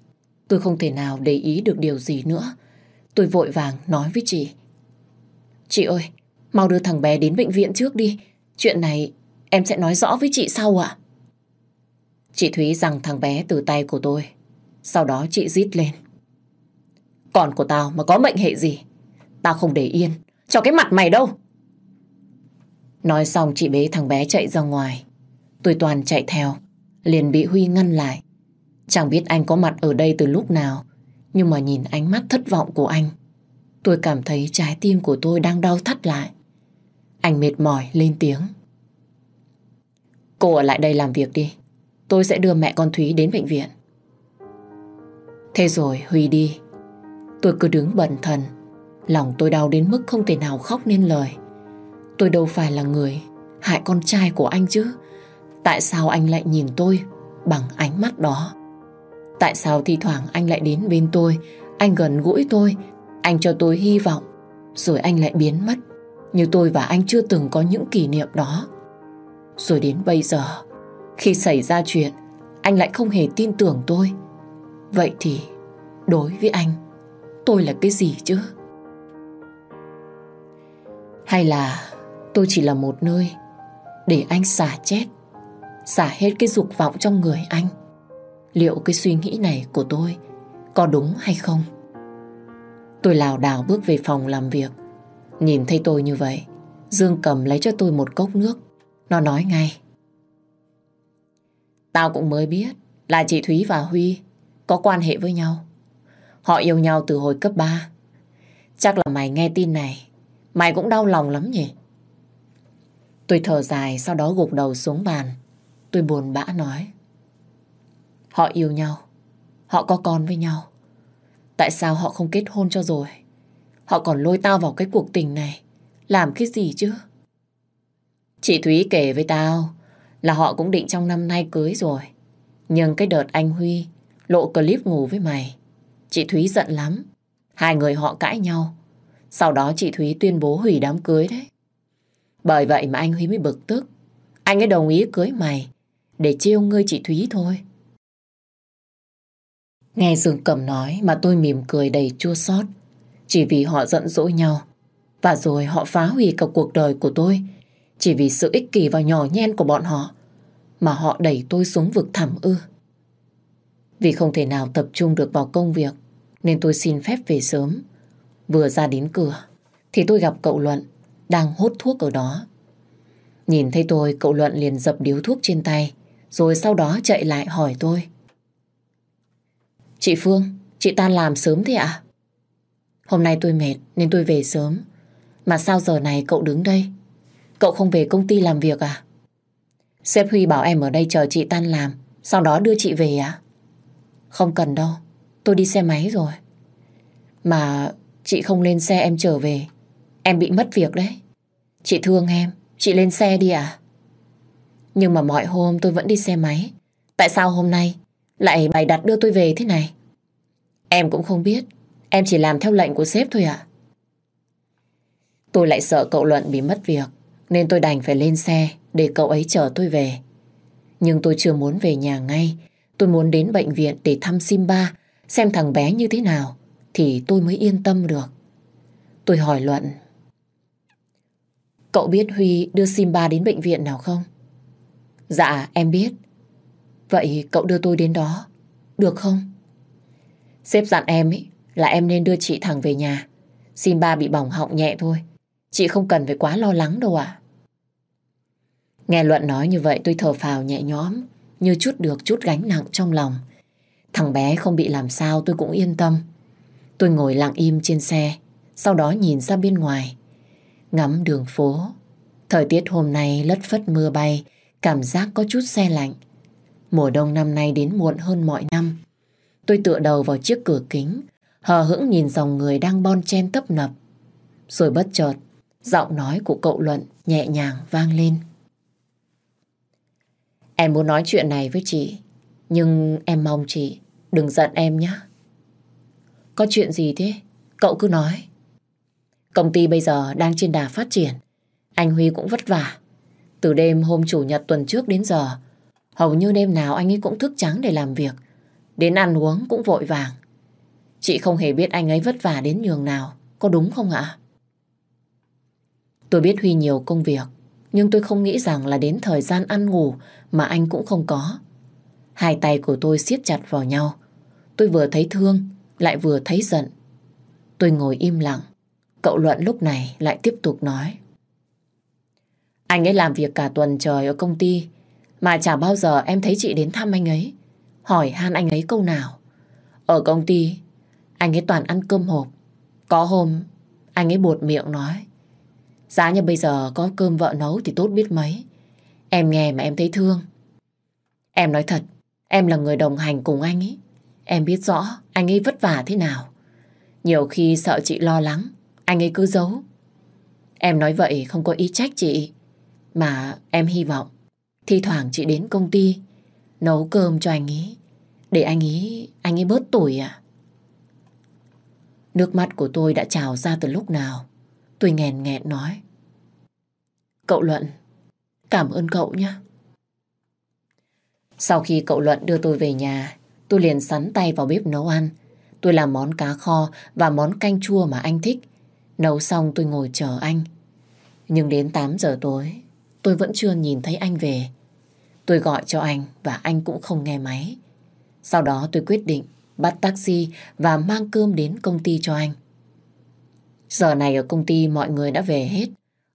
tôi không thể nào để ý được điều gì nữa. Tôi vội vàng nói với chị. Chị ơi, mau đưa thằng bé đến bệnh viện trước đi. Chuyện này em sẽ nói rõ với chị sau ạ. Chị Thúy rằng thằng bé từ tay của tôi. Sau đó chị rít lên. Còn của tao mà có mệnh hệ gì? Tao không để yên. Cho cái mặt mày đâu. Nói xong chị bế thằng bé chạy ra ngoài. Tôi toàn chạy theo. Liền bị Huy ngăn lại. Chẳng biết anh có mặt ở đây từ lúc nào. Nhưng mà nhìn ánh mắt thất vọng của anh. Tôi cảm thấy trái tim của tôi đang đau thắt lại. Anh mệt mỏi lên tiếng. Cô ở lại đây làm việc đi. Tôi sẽ đưa mẹ con Thúy đến bệnh viện. Thế rồi Huy đi. Tôi cứ đứng bần thần. Lòng tôi đau đến mức không thể nào khóc nên lời. Tôi đâu phải là người hại con trai của anh chứ. Tại sao anh lại nhìn tôi bằng ánh mắt đó? Tại sao thi thoảng anh lại đến bên tôi, anh gần gũi tôi, anh cho tôi hy vọng, rồi anh lại biến mất như tôi và anh chưa từng có những kỷ niệm đó. Rồi đến bây giờ, khi xảy ra chuyện, anh lại không hề tin tưởng tôi. Vậy thì, đối với anh, tôi là cái gì chứ? Hay là tôi chỉ là một nơi để anh xả chết, xả hết cái dục vọng trong người anh? Liệu cái suy nghĩ này của tôi có đúng hay không? Tôi lảo đảo bước về phòng làm việc. Nhìn thấy tôi như vậy, Dương cầm lấy cho tôi một cốc nước. Nó nói ngay. Tao cũng mới biết là chị Thúy và Huy có quan hệ với nhau. Họ yêu nhau từ hồi cấp 3. Chắc là mày nghe tin này, mày cũng đau lòng lắm nhỉ? Tôi thở dài sau đó gục đầu xuống bàn. Tôi buồn bã nói. Họ yêu nhau, họ có con với nhau. Tại sao họ không kết hôn cho rồi? Họ còn lôi tao vào cái cuộc tình này. Làm cái gì chứ? Chị Thúy kể với tao là họ cũng định trong năm nay cưới rồi. Nhưng cái đợt anh Huy lộ clip ngủ với mày. Chị Thúy giận lắm. Hai người họ cãi nhau. Sau đó chị Thúy tuyên bố hủy đám cưới đấy. Bởi vậy mà anh Huy mới bực tức. Anh ấy đồng ý cưới mày để chiêu ngươi chị Thúy thôi. Nghe Dương Cẩm nói mà tôi mỉm cười đầy chua xót chỉ vì họ giận dỗi nhau. Và rồi họ phá hủy cả cuộc đời của tôi. Chỉ vì sự ích kỷ và nhỏ nhen của bọn họ. Mà họ đẩy tôi xuống vực thẳm ư. Vì không thể nào tập trung được vào công việc. Nên tôi xin phép về sớm. Vừa ra đến cửa. Thì tôi gặp cậu Luận. Đang hút thuốc ở đó. Nhìn thấy tôi, cậu Luận liền dập điếu thuốc trên tay. Rồi sau đó chạy lại hỏi tôi. Chị Phương, chị tan làm sớm thế ạ? Hôm nay tôi mệt nên tôi về sớm. Mà sao giờ này cậu đứng đây? Cậu không về công ty làm việc à? Sếp Huy bảo em ở đây chờ chị tan làm, sau đó đưa chị về à? Không cần đâu, tôi đi xe máy rồi. Mà chị không lên xe em trở về, em bị mất việc đấy. Chị thương em, chị lên xe đi à? Nhưng mà mọi hôm tôi vẫn đi xe máy. Tại sao hôm nay lại bày đặt đưa tôi về thế này? Em cũng không biết. Em chỉ làm theo lệnh của sếp thôi ạ. Tôi lại sợ cậu Luận bị mất việc. Nên tôi đành phải lên xe để cậu ấy chở tôi về. Nhưng tôi chưa muốn về nhà ngay. Tôi muốn đến bệnh viện để thăm Simba, xem thằng bé như thế nào, thì tôi mới yên tâm được. Tôi hỏi Luận, Cậu biết Huy đưa Simba đến bệnh viện nào không? Dạ em biết Vậy cậu đưa tôi đến đó, Được không? Sếp dặn em ấy là em nên đưa chị thẳng về nhà. Xin ba bị bỏng họng nhẹ thôi. Chị không cần phải quá lo lắng đâu ạ. Nghe Luận nói như vậy tôi thở phào nhẹ nhõm, như chút được chút gánh nặng trong lòng. Thằng bé không bị làm sao tôi cũng yên tâm. Tôi ngồi lặng im trên xe, sau đó nhìn ra bên ngoài. Ngắm đường phố. Thời tiết hôm nay lất phất mưa bay, cảm giác có chút xe lạnh. Mùa đông năm nay đến muộn hơn mọi năm. Tôi tựa đầu vào chiếc cửa kính, hờ hững nhìn dòng người đang bon chen tấp nập. Rồi bất chợt, giọng nói của cậu Luận nhẹ nhàng vang lên. Em muốn nói chuyện này với chị, nhưng em mong chị đừng giận em nhé. Có chuyện gì thế? Cậu cứ nói. Công ty bây giờ đang trên đà phát triển. Anh Huy cũng vất vả. Từ đêm hôm chủ nhật tuần trước đến giờ, hầu như đêm nào anh ấy cũng thức trắng để làm việc. Đến ăn uống cũng vội vàng. Chị không hề biết anh ấy vất vả đến nhường nào. Có đúng không ạ? Tôi biết Huy nhiều công việc. Nhưng tôi không nghĩ rằng là đến thời gian ăn ngủ mà anh cũng không có. Hai tay của tôi siết chặt vào nhau. Tôi vừa thấy thương, lại vừa thấy giận. Tôi ngồi im lặng. Cậu Luận lúc này lại tiếp tục nói. Anh ấy làm việc cả tuần trời ở công ty, mà chả bao giờ em thấy chị đến thăm anh ấy hỏi han anh ấy câu nào. Ở công ty, anh ấy toàn ăn cơm hộp. Có hôm, anh ấy buột miệng nói. Giá như bây giờ có cơm vợ nấu thì tốt biết mấy. Em nghe mà em thấy thương. Em nói thật, em là người đồng hành cùng anh ấy. Em biết rõ anh ấy vất vả thế nào. Nhiều khi sợ chị lo lắng, anh ấy cứ giấu. Em nói vậy không có ý trách chị. Mà em hy vọng thi thoảng chị đến công ty nấu cơm cho anh ấy. Để anh ấy, anh ấy bớt tuổi à? Nước mắt của tôi đã trào ra từ lúc nào. Tôi nghèn nghẹn nói. Cậu Luận, cảm ơn cậu nhé. Sau khi cậu Luận đưa tôi về nhà, tôi liền sắn tay vào bếp nấu ăn. Tôi làm món cá kho và món canh chua mà anh thích. Nấu xong tôi ngồi chờ anh. Nhưng đến 8 giờ tối, tôi vẫn chưa nhìn thấy anh về. Tôi gọi cho anh và anh cũng không nghe máy. Sau đó tôi quyết định bắt taxi và mang cơm đến công ty cho anh. Giờ này ở công ty mọi người đã về hết.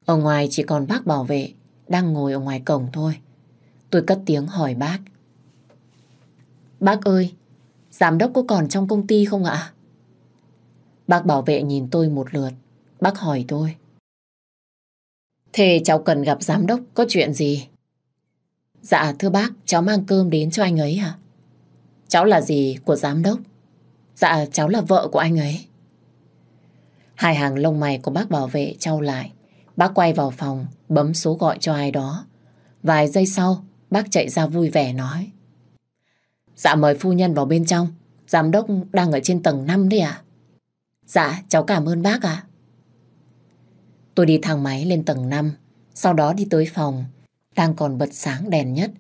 Ở ngoài chỉ còn bác bảo vệ đang ngồi ở ngoài cổng thôi. Tôi cất tiếng hỏi bác. Bác ơi, giám đốc có còn trong công ty không ạ? Bác bảo vệ nhìn tôi một lượt. Bác hỏi tôi. Thế cháu cần gặp giám đốc có chuyện gì? Dạ thưa bác, cháu mang cơm đến cho anh ấy à? Cháu là gì của giám đốc? Dạ cháu là vợ của anh ấy. Hai hàng lông mày của bác bảo vệ trao lại. Bác quay vào phòng, bấm số gọi cho ai đó. Vài giây sau, bác chạy ra vui vẻ nói. Dạ mời phu nhân vào bên trong. Giám đốc đang ở trên tầng 5 đấy à? Dạ, cháu cảm ơn bác ạ. Tôi đi thang máy lên tầng 5, sau đó đi tới phòng, đang còn bật sáng đèn nhất.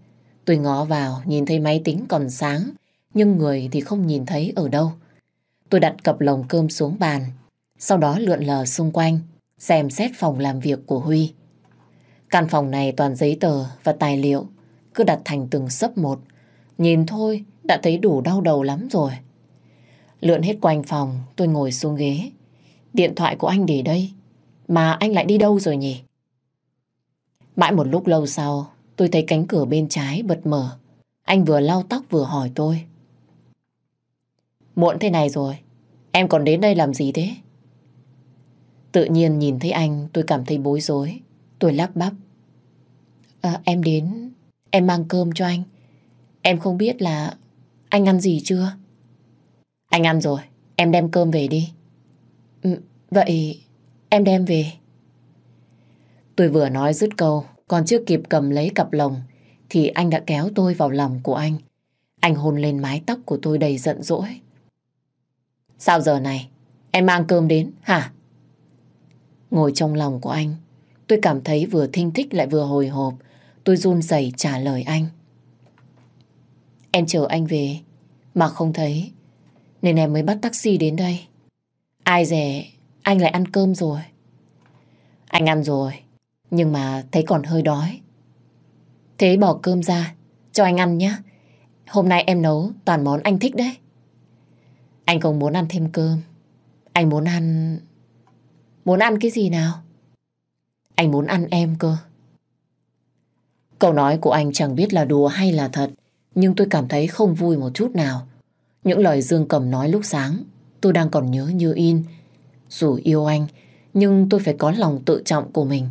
Tôi ngó vào, nhìn thấy máy tính còn sáng, nhưng người thì không nhìn thấy ở đâu. Tôi đặt cặp lồng cơm xuống bàn, sau đó lượn lờ xung quanh, xem xét phòng làm việc của Huy. Căn phòng này toàn giấy tờ và tài liệu, cứ đặt thành từng sấp một. Nhìn thôi đã thấy đủ đau đầu lắm rồi. Lượn hết quanh phòng, tôi ngồi xuống ghế. Điện thoại của anh để đây, mà anh lại đi đâu rồi nhỉ? Mãi một lúc lâu sau, tôi thấy cánh cửa bên trái bật mở. Anh vừa lau tóc vừa hỏi tôi. Muộn thế này rồi, em còn đến đây làm gì thế? Tự nhiên nhìn thấy anh tôi cảm thấy bối rối. Tôi lắp bắp. À, em đến, em mang cơm cho anh. Em không biết là anh ăn gì chưa? Anh ăn rồi, em đem cơm về đi. Ừ, vậy em đem về. Tôi vừa nói dứt câu, còn chưa kịp cầm lấy cặp lồng, thì anh đã kéo tôi vào lòng của anh. Anh hôn lên mái tóc của tôi đầy giận dỗi. Sao giờ này, em mang cơm đến, hả? Ngồi trong lòng của anh, tôi cảm thấy vừa thinh thích lại vừa hồi hộp. Tôi run rẩy trả lời anh. Em chờ anh về, mà không thấy, nên em mới bắt taxi đến đây. Ai dè, anh lại ăn cơm rồi. Anh ăn rồi, nhưng mà thấy còn hơi đói. Thế bỏ cơm ra, cho anh ăn nhé. Hôm nay em nấu toàn món anh thích đấy. Anh không muốn ăn thêm cơm. Anh muốn ăn... Muốn ăn cái gì nào? Anh muốn ăn em cơ. Câu nói của anh chẳng biết là đùa hay là thật, nhưng tôi cảm thấy không vui một chút nào. Những lời Dương Cầm nói lúc sáng, tôi đang còn nhớ như in. Dù yêu anh, nhưng tôi phải có lòng tự trọng của mình.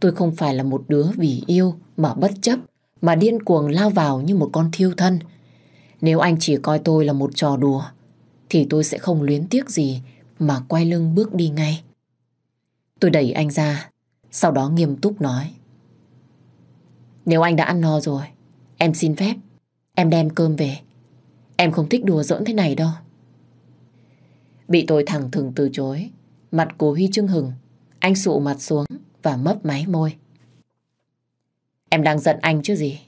Tôi không phải là một đứa vì yêu mà bất chấp, mà điên cuồng lao vào như một con thiêu thân. Nếu anh chỉ coi tôi là một trò đùa, thì tôi sẽ không luyến tiếc gì mà quay lưng bước đi ngay. Tôi đẩy anh ra, sau đó nghiêm túc nói. Nếu anh đã ăn no rồi, em xin phép, em đem cơm về. Em không thích đùa giỡn thế này đâu. Bị tôi thẳng thừng từ chối, mặt của Huy Trưng Hừng, anh sụ mặt xuống và mấp máy môi. Em đang giận anh chứ gì?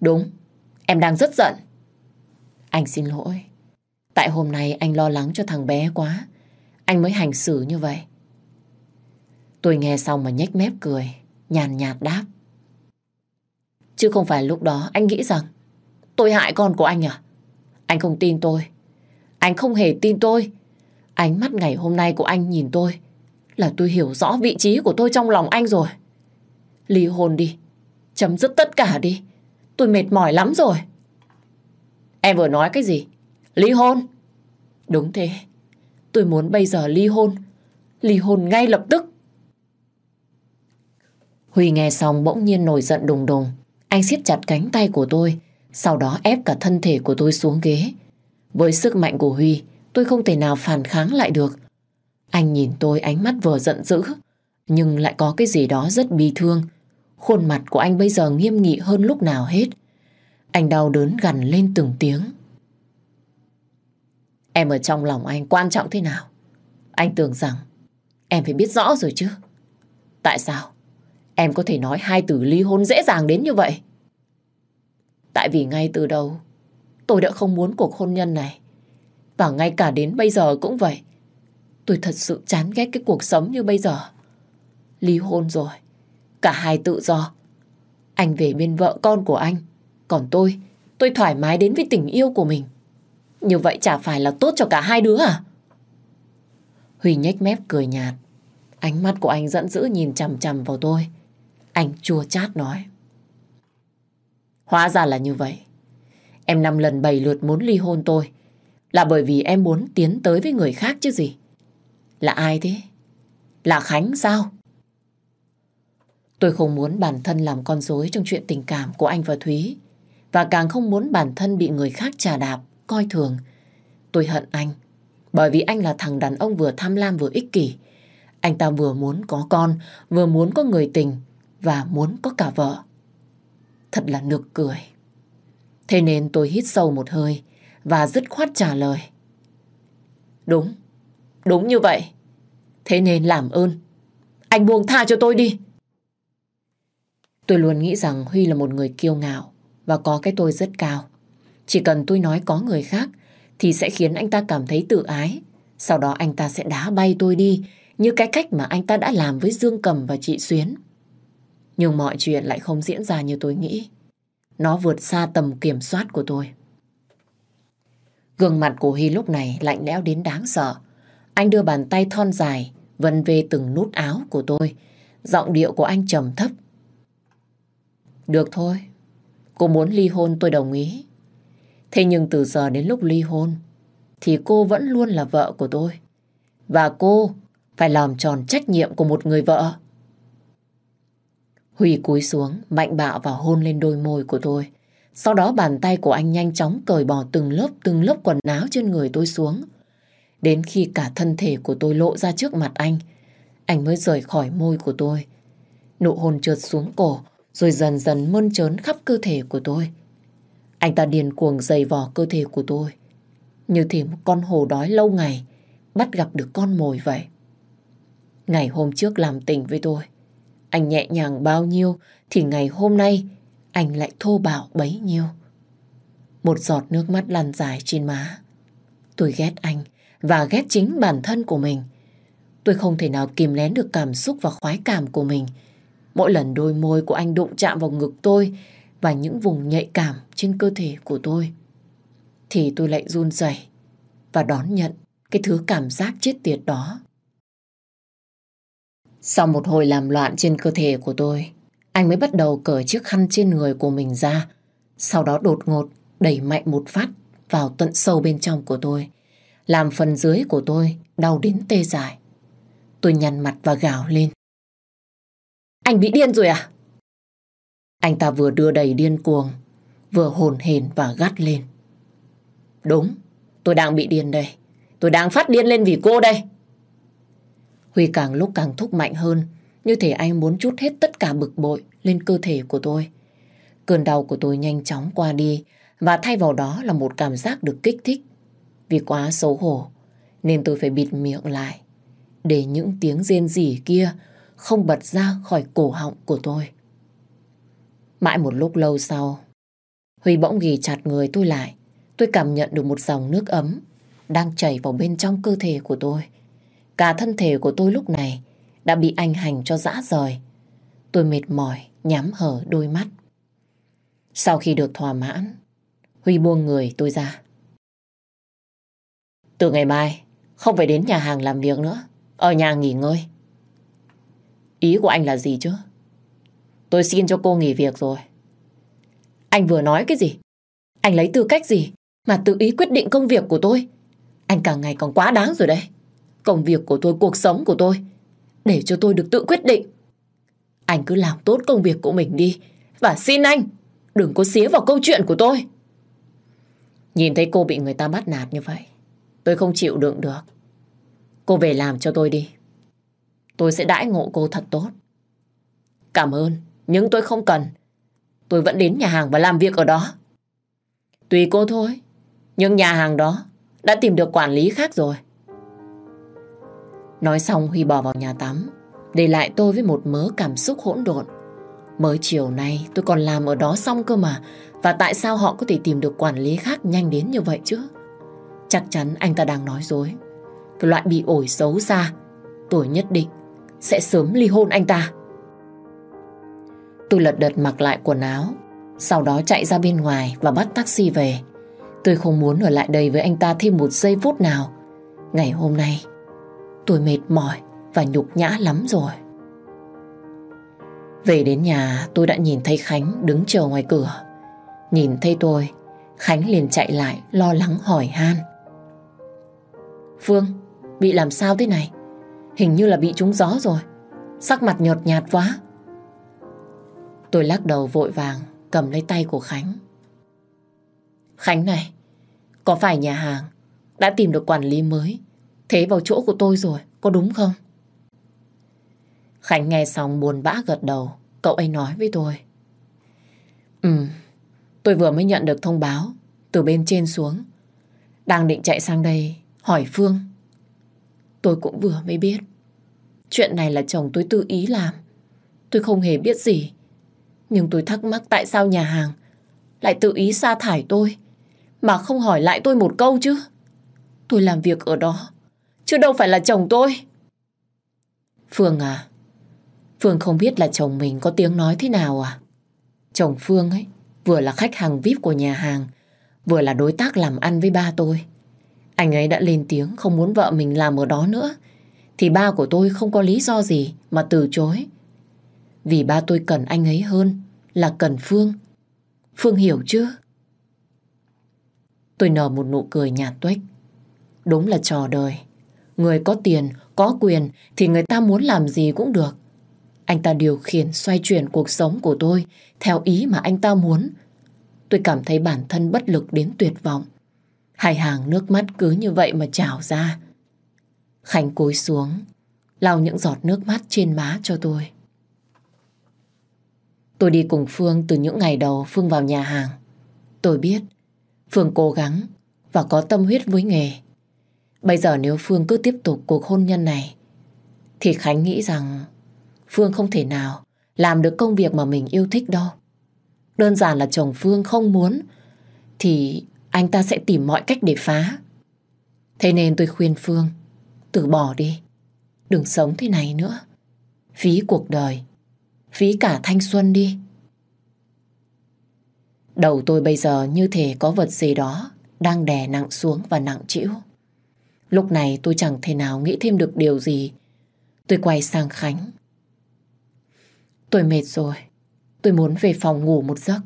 Đúng, em đang rất giận. Anh xin lỗi. Tại hôm nay anh lo lắng cho thằng bé quá. Anh mới hành xử như vậy. Tôi nghe xong mà nhếch mép cười, nhàn nhạt đáp. Chứ không phải lúc đó anh nghĩ rằng tôi hại con của anh à? Anh không tin tôi. Anh không hề tin tôi. Ánh mắt ngày hôm nay của anh nhìn tôi là tôi hiểu rõ vị trí của tôi trong lòng anh rồi. Ly hôn đi. Chấm dứt tất cả đi. Tôi mệt mỏi lắm rồi. Em vừa nói cái gì? Ly hôn? Đúng thế. Tôi muốn bây giờ ly hôn. Ly hôn ngay lập tức. Huy nghe xong bỗng nhiên nổi giận đùng đùng. Anh siết chặt cánh tay của tôi, sau đó ép cả thân thể của tôi xuống ghế. Với sức mạnh của Huy, tôi không thể nào phản kháng lại được. Anh nhìn tôi ánh mắt vừa giận dữ, nhưng lại có cái gì đó rất bi thương. Khuôn mặt của anh bây giờ nghiêm nghị hơn lúc nào hết. Anh đau đớn gằn lên từng tiếng. Em ở trong lòng anh quan trọng thế nào? Anh tưởng rằng em phải biết rõ rồi chứ. Tại sao? em có thể nói hai từ ly hôn dễ dàng đến như vậy? Tại vì ngay từ đầu, tôi đã không muốn cuộc hôn nhân này. Và ngay cả đến bây giờ cũng vậy. Tôi thật sự chán ghét cái cuộc sống như bây giờ. Ly hôn rồi. Cả hai tự do. Anh về bên vợ con của anh. Còn tôi, tôi thoải mái đến với tình yêu của mình. Như vậy chả phải là tốt cho cả hai đứa à? Huy nhếch mép cười nhạt. Ánh mắt của anh giận dữ nhìn chằm chằm vào tôi. Anh chua chát nói. Hóa ra là như vậy. Em năm lần bảy lượt muốn ly hôn tôi. Là bởi vì em muốn tiến tới với người khác chứ gì. Là ai thế? Là Khánh sao? Tôi không muốn bản thân làm con rối trong chuyện tình cảm của anh và Thúy. Và càng không muốn bản thân bị người khác trà đạp, coi thường. Tôi hận anh. Bởi vì anh là thằng đàn ông vừa tham lam vừa ích kỷ. Anh ta vừa muốn có con, vừa muốn có người tình và muốn có cả vợ. Thật là nực cười. Thế nên tôi hít sâu một hơi và dứt khoát trả lời. Đúng, đúng như vậy. Thế nên làm ơn, anh buông tha cho tôi đi. Tôi luôn nghĩ rằng Huy là một người kiêu ngạo và có cái tôi rất cao. Chỉ cần tôi nói có người khác thì sẽ khiến anh ta cảm thấy tự ái. Sau đó anh ta sẽ đá bay tôi đi như cái cách mà anh ta đã làm với Dương Cầm và chị Xuyến. Nhưng mọi chuyện lại không diễn ra như tôi nghĩ. Nó vượt xa tầm kiểm soát của tôi. Gương mặt của hy lúc này lạnh lẽo đến đáng sợ. Anh đưa bàn tay thon dài vân về từng nút áo của tôi. Giọng điệu của anh trầm thấp. Được thôi, cô muốn ly hôn tôi đồng ý. Thế nhưng từ giờ đến lúc ly hôn thì cô vẫn luôn là vợ của tôi. Và cô phải làm tròn trách nhiệm của một người vợ. Huy cúi xuống, mạnh bạo và hôn lên đôi môi của tôi. Sau đó bàn tay của anh nhanh chóng cởi bỏ từng lớp từng lớp quần áo trên người tôi xuống. Đến khi cả thân thể của tôi lộ ra trước mặt anh, anh mới rời khỏi môi của tôi. Nụ hôn trượt xuống cổ, rồi dần dần mơn trớn khắp cơ thể của tôi. Anh ta điên cuồng dày vò cơ thể của tôi. Như thể một con hồ đói lâu ngày bắt gặp được con mồi vậy. Ngày hôm trước làm tình với tôi, anh nhẹ nhàng bao nhiêu thì ngày hôm nay anh lại thô bạo bấy nhiêu. Một giọt nước mắt lăn dài trên má. Tôi ghét anh và ghét chính bản thân của mình. Tôi không thể nào kìm nén được cảm xúc và khoái cảm của mình. Mỗi lần đôi môi của anh đụng chạm vào ngực tôi và những vùng nhạy cảm trên cơ thể của tôi, thì tôi lại run rẩy và đón nhận cái thứ cảm giác chết tiệt đó. Sau một hồi làm loạn trên cơ thể của tôi, anh mới bắt đầu cởi chiếc khăn trên người của mình ra. Sau đó đột ngột đẩy mạnh một phát vào tận sâu bên trong của tôi. Làm phần dưới của tôi đau đến tê dại. Tôi nhăn mặt và gào lên. Anh bị điên rồi à? Anh ta vừa đưa đầy điên cuồng, vừa hồn hền và gắt lên. Đúng, tôi đang bị điên đây. Tôi đang phát điên lên vì cô đây. Huy càng lúc càng thúc mạnh hơn, như thể anh muốn chút hết tất cả bực bội lên cơ thể của tôi. Cơn đau của tôi nhanh chóng qua đi và thay vào đó là một cảm giác được kích thích. Vì quá xấu hổ nên tôi phải bịt miệng lại để những tiếng rên rỉ kia không bật ra khỏi cổ họng của tôi. Mãi một lúc lâu sau, Huy bỗng ghi chặt người tôi lại. Tôi cảm nhận được một dòng nước ấm đang chảy vào bên trong cơ thể của tôi. Cả thân thể của tôi lúc này đã bị anh hành cho dã rời. Tôi mệt mỏi, nhắm hở đôi mắt. Sau khi được thỏa mãn, Huy buông người tôi ra. Từ ngày mai, không phải đến nhà hàng làm việc nữa, ở nhà nghỉ ngơi. Ý của anh là gì chứ? Tôi xin cho cô nghỉ việc rồi. Anh vừa nói cái gì? Anh lấy tư cách gì mà tự ý quyết định công việc của tôi? Anh càng ngày còn quá đáng rồi đấy. Công việc của tôi, cuộc sống của tôi. Để cho tôi được tự quyết định. Anh cứ làm tốt công việc của mình đi. Và xin anh, đừng có xía vào câu chuyện của tôi. Nhìn thấy cô bị người ta bắt nạt như vậy, tôi không chịu đựng được. Cô về làm cho tôi đi. Tôi sẽ đãi ngộ cô thật tốt. Cảm ơn, nhưng tôi không cần. Tôi vẫn đến nhà hàng và làm việc ở đó. Tùy cô thôi, nhưng nhà hàng đó đã tìm được quản lý khác rồi. Nói xong Huy bỏ vào nhà tắm để lại tôi với một mớ cảm xúc hỗn độn. Mới chiều nay tôi còn làm ở đó xong cơ mà, và tại sao họ có thể tìm được quản lý khác nhanh đến như vậy chứ? Chắc chắn anh ta đang nói dối. Cái loại bị ổi xấu xa, tôi nhất định sẽ sớm ly hôn anh ta. Tôi lật đật mặc lại quần áo, sau đó chạy ra bên ngoài và bắt taxi về. Tôi không muốn ở lại đây với anh ta thêm một giây phút nào. Ngày hôm nay, tôi mệt mỏi và nhục nhã lắm rồi. Về đến nhà tôi đã nhìn thấy Khánh đứng chờ ngoài cửa. Nhìn thấy tôi, Khánh liền chạy lại lo lắng hỏi han. Phương, bị làm sao thế này? Hình như là bị trúng gió rồi. Sắc mặt nhợt nhạt quá. Tôi lắc đầu vội vàng cầm lấy tay của Khánh. Khánh này, có phải nhà hàng đã tìm được quản lý mới thế vào chỗ của tôi rồi, có đúng không? Khánh nghe xong buồn bã gật đầu, cậu ấy nói với tôi. Ừ, tôi vừa mới nhận được thông báo từ bên trên xuống. Đang định chạy sang đây hỏi Phương. Tôi cũng vừa mới biết. Chuyện này là chồng tôi tự ý làm. Tôi không hề biết gì. Nhưng tôi thắc mắc tại sao nhà hàng lại tự ý sa thải tôi mà không hỏi lại tôi một câu chứ. Tôi làm việc ở đó, chứ đâu phải là chồng tôi. Phương à, Phương không biết là chồng mình có tiếng nói thế nào à? Chồng Phương ấy, vừa là khách hàng VIP của nhà hàng, vừa là đối tác làm ăn với ba tôi. Anh ấy đã lên tiếng không muốn vợ mình làm ở đó nữa, thì ba của tôi không có lý do gì mà từ chối. Vì ba tôi cần anh ấy hơn là cần Phương. Phương hiểu chưa? Tôi nở một nụ cười nhạt tuếch. Đúng là trò đời. Người có tiền, có quyền thì người ta muốn làm gì cũng được. Anh ta điều khiển xoay chuyển cuộc sống của tôi theo ý mà anh ta muốn. Tôi cảm thấy bản thân bất lực đến tuyệt vọng. Hai hàng nước mắt cứ như vậy mà trào ra. Khánh cúi xuống, lau những giọt nước mắt trên má cho tôi. Tôi đi cùng Phương từ những ngày đầu Phương vào nhà hàng. Tôi biết, Phương cố gắng và có tâm huyết với nghề. Bây giờ nếu Phương cứ tiếp tục cuộc hôn nhân này, thì Khánh nghĩ rằng Phương không thể nào làm được công việc mà mình yêu thích đâu. Đơn giản là chồng Phương không muốn, thì anh ta sẽ tìm mọi cách để phá. Thế nên tôi khuyên Phương, từ bỏ đi. Đừng sống thế này nữa. Phí cuộc đời phí cả thanh xuân đi. Đầu tôi bây giờ như thể có vật gì đó đang đè nặng xuống và nặng trĩu Lúc này tôi chẳng thể nào nghĩ thêm được điều gì. Tôi quay sang Khánh. Tôi mệt rồi. Tôi muốn về phòng ngủ một giấc.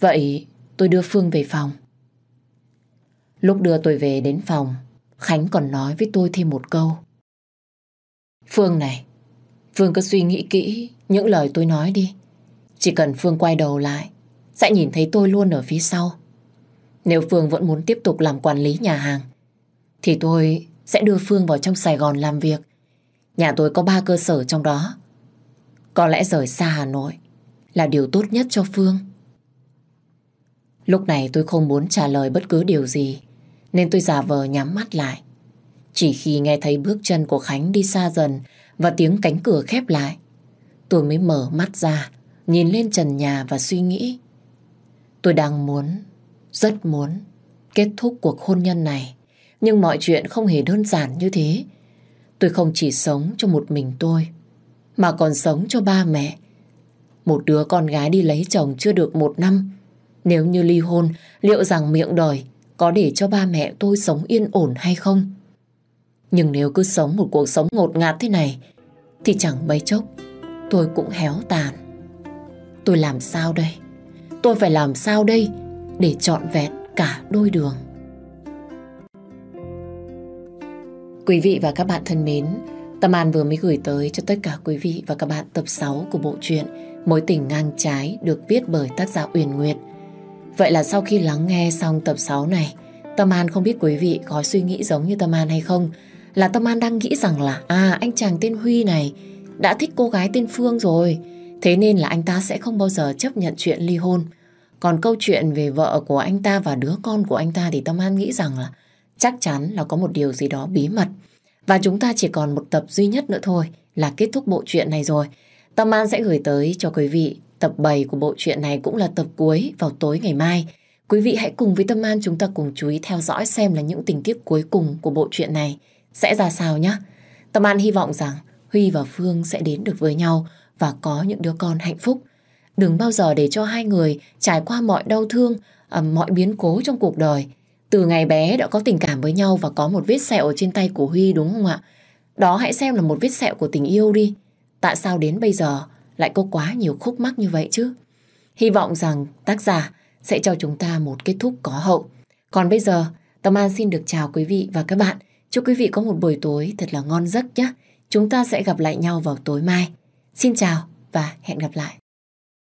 Vậy tôi đưa Phương về phòng. Lúc đưa tôi về đến phòng, Khánh còn nói với tôi thêm một câu. Phương này, Phương cứ suy nghĩ kỹ những lời tôi nói đi. Chỉ cần Phương quay đầu lại, sẽ nhìn thấy tôi luôn ở phía sau. Nếu Phương vẫn muốn tiếp tục làm quản lý nhà hàng, thì tôi sẽ đưa Phương vào trong Sài Gòn làm việc. Nhà tôi có ba cơ sở trong đó. Có lẽ rời xa Hà Nội là điều tốt nhất cho Phương. Lúc này tôi không muốn trả lời bất cứ điều gì, nên tôi giả vờ nhắm mắt lại. Chỉ khi nghe thấy bước chân của Khánh đi xa dần và tiếng cánh cửa khép lại, tôi mới mở mắt ra, nhìn lên trần nhà và suy nghĩ. Tôi đang muốn, rất muốn kết thúc cuộc hôn nhân này. Nhưng mọi chuyện không hề đơn giản như thế. Tôi không chỉ sống cho một mình tôi, mà còn sống cho ba mẹ. Một đứa con gái đi lấy chồng chưa được một năm. Nếu như ly hôn, liệu rằng miệng đời có để cho ba mẹ tôi sống yên ổn hay không? Nhưng nếu cứ sống một cuộc sống ngột ngạt thế này, thì chẳng mấy chốc tôi cũng héo tàn. Tôi làm sao đây? Tôi phải làm sao đây để trọn vẹn cả đôi đường? Quý vị và các bạn thân mến, Tâm An vừa mới gửi tới cho tất cả quý vị và các bạn tập 6 của bộ truyện Mối tình ngang trái được viết bởi tác giả Uyển Nguyệt. Vậy là sau khi lắng nghe xong tập 6 này, Tâm An không biết quý vị có suy nghĩ giống như Tâm An hay không? Là Tâm An đang nghĩ rằng là à anh chàng tên Huy này đã thích cô gái tên Phương rồi. Thế nên là anh ta sẽ không bao giờ chấp nhận chuyện ly hôn. Còn câu chuyện về vợ của anh ta và đứa con của anh ta thì Tâm An nghĩ rằng là chắc chắn là có một điều gì đó bí mật. Và chúng ta chỉ còn một tập duy nhất nữa thôi là kết thúc bộ truyện này rồi. Tâm An sẽ gửi tới cho quý vị tập 7 của bộ truyện này cũng là tập cuối vào tối ngày mai. Quý vị hãy cùng với Tâm An chúng ta cùng chú ý theo dõi xem là những tình tiết cuối cùng của bộ truyện này sẽ ra sao nhé. Tâm An hy vọng rằng Huy và Phương sẽ đến được với nhau và có những đứa con hạnh phúc. Đừng bao giờ để cho hai người trải qua mọi đau thương, à, mọi biến cố trong cuộc đời. Từ ngày bé đã có tình cảm với nhau và có một vết sẹo trên tay của Huy đúng không ạ? Đó hãy xem là một vết sẹo của tình yêu đi. Tại sao đến bây giờ lại có quá nhiều khúc mắc như vậy chứ? Hy vọng rằng tác giả sẽ cho chúng ta một kết thúc có hậu. Còn bây giờ, Tâm An xin được chào quý vị và các bạn. Chúc quý vị có một buổi tối thật là ngon giấc nhé. Chúng ta sẽ gặp lại nhau vào tối mai. Xin chào và hẹn gặp lại.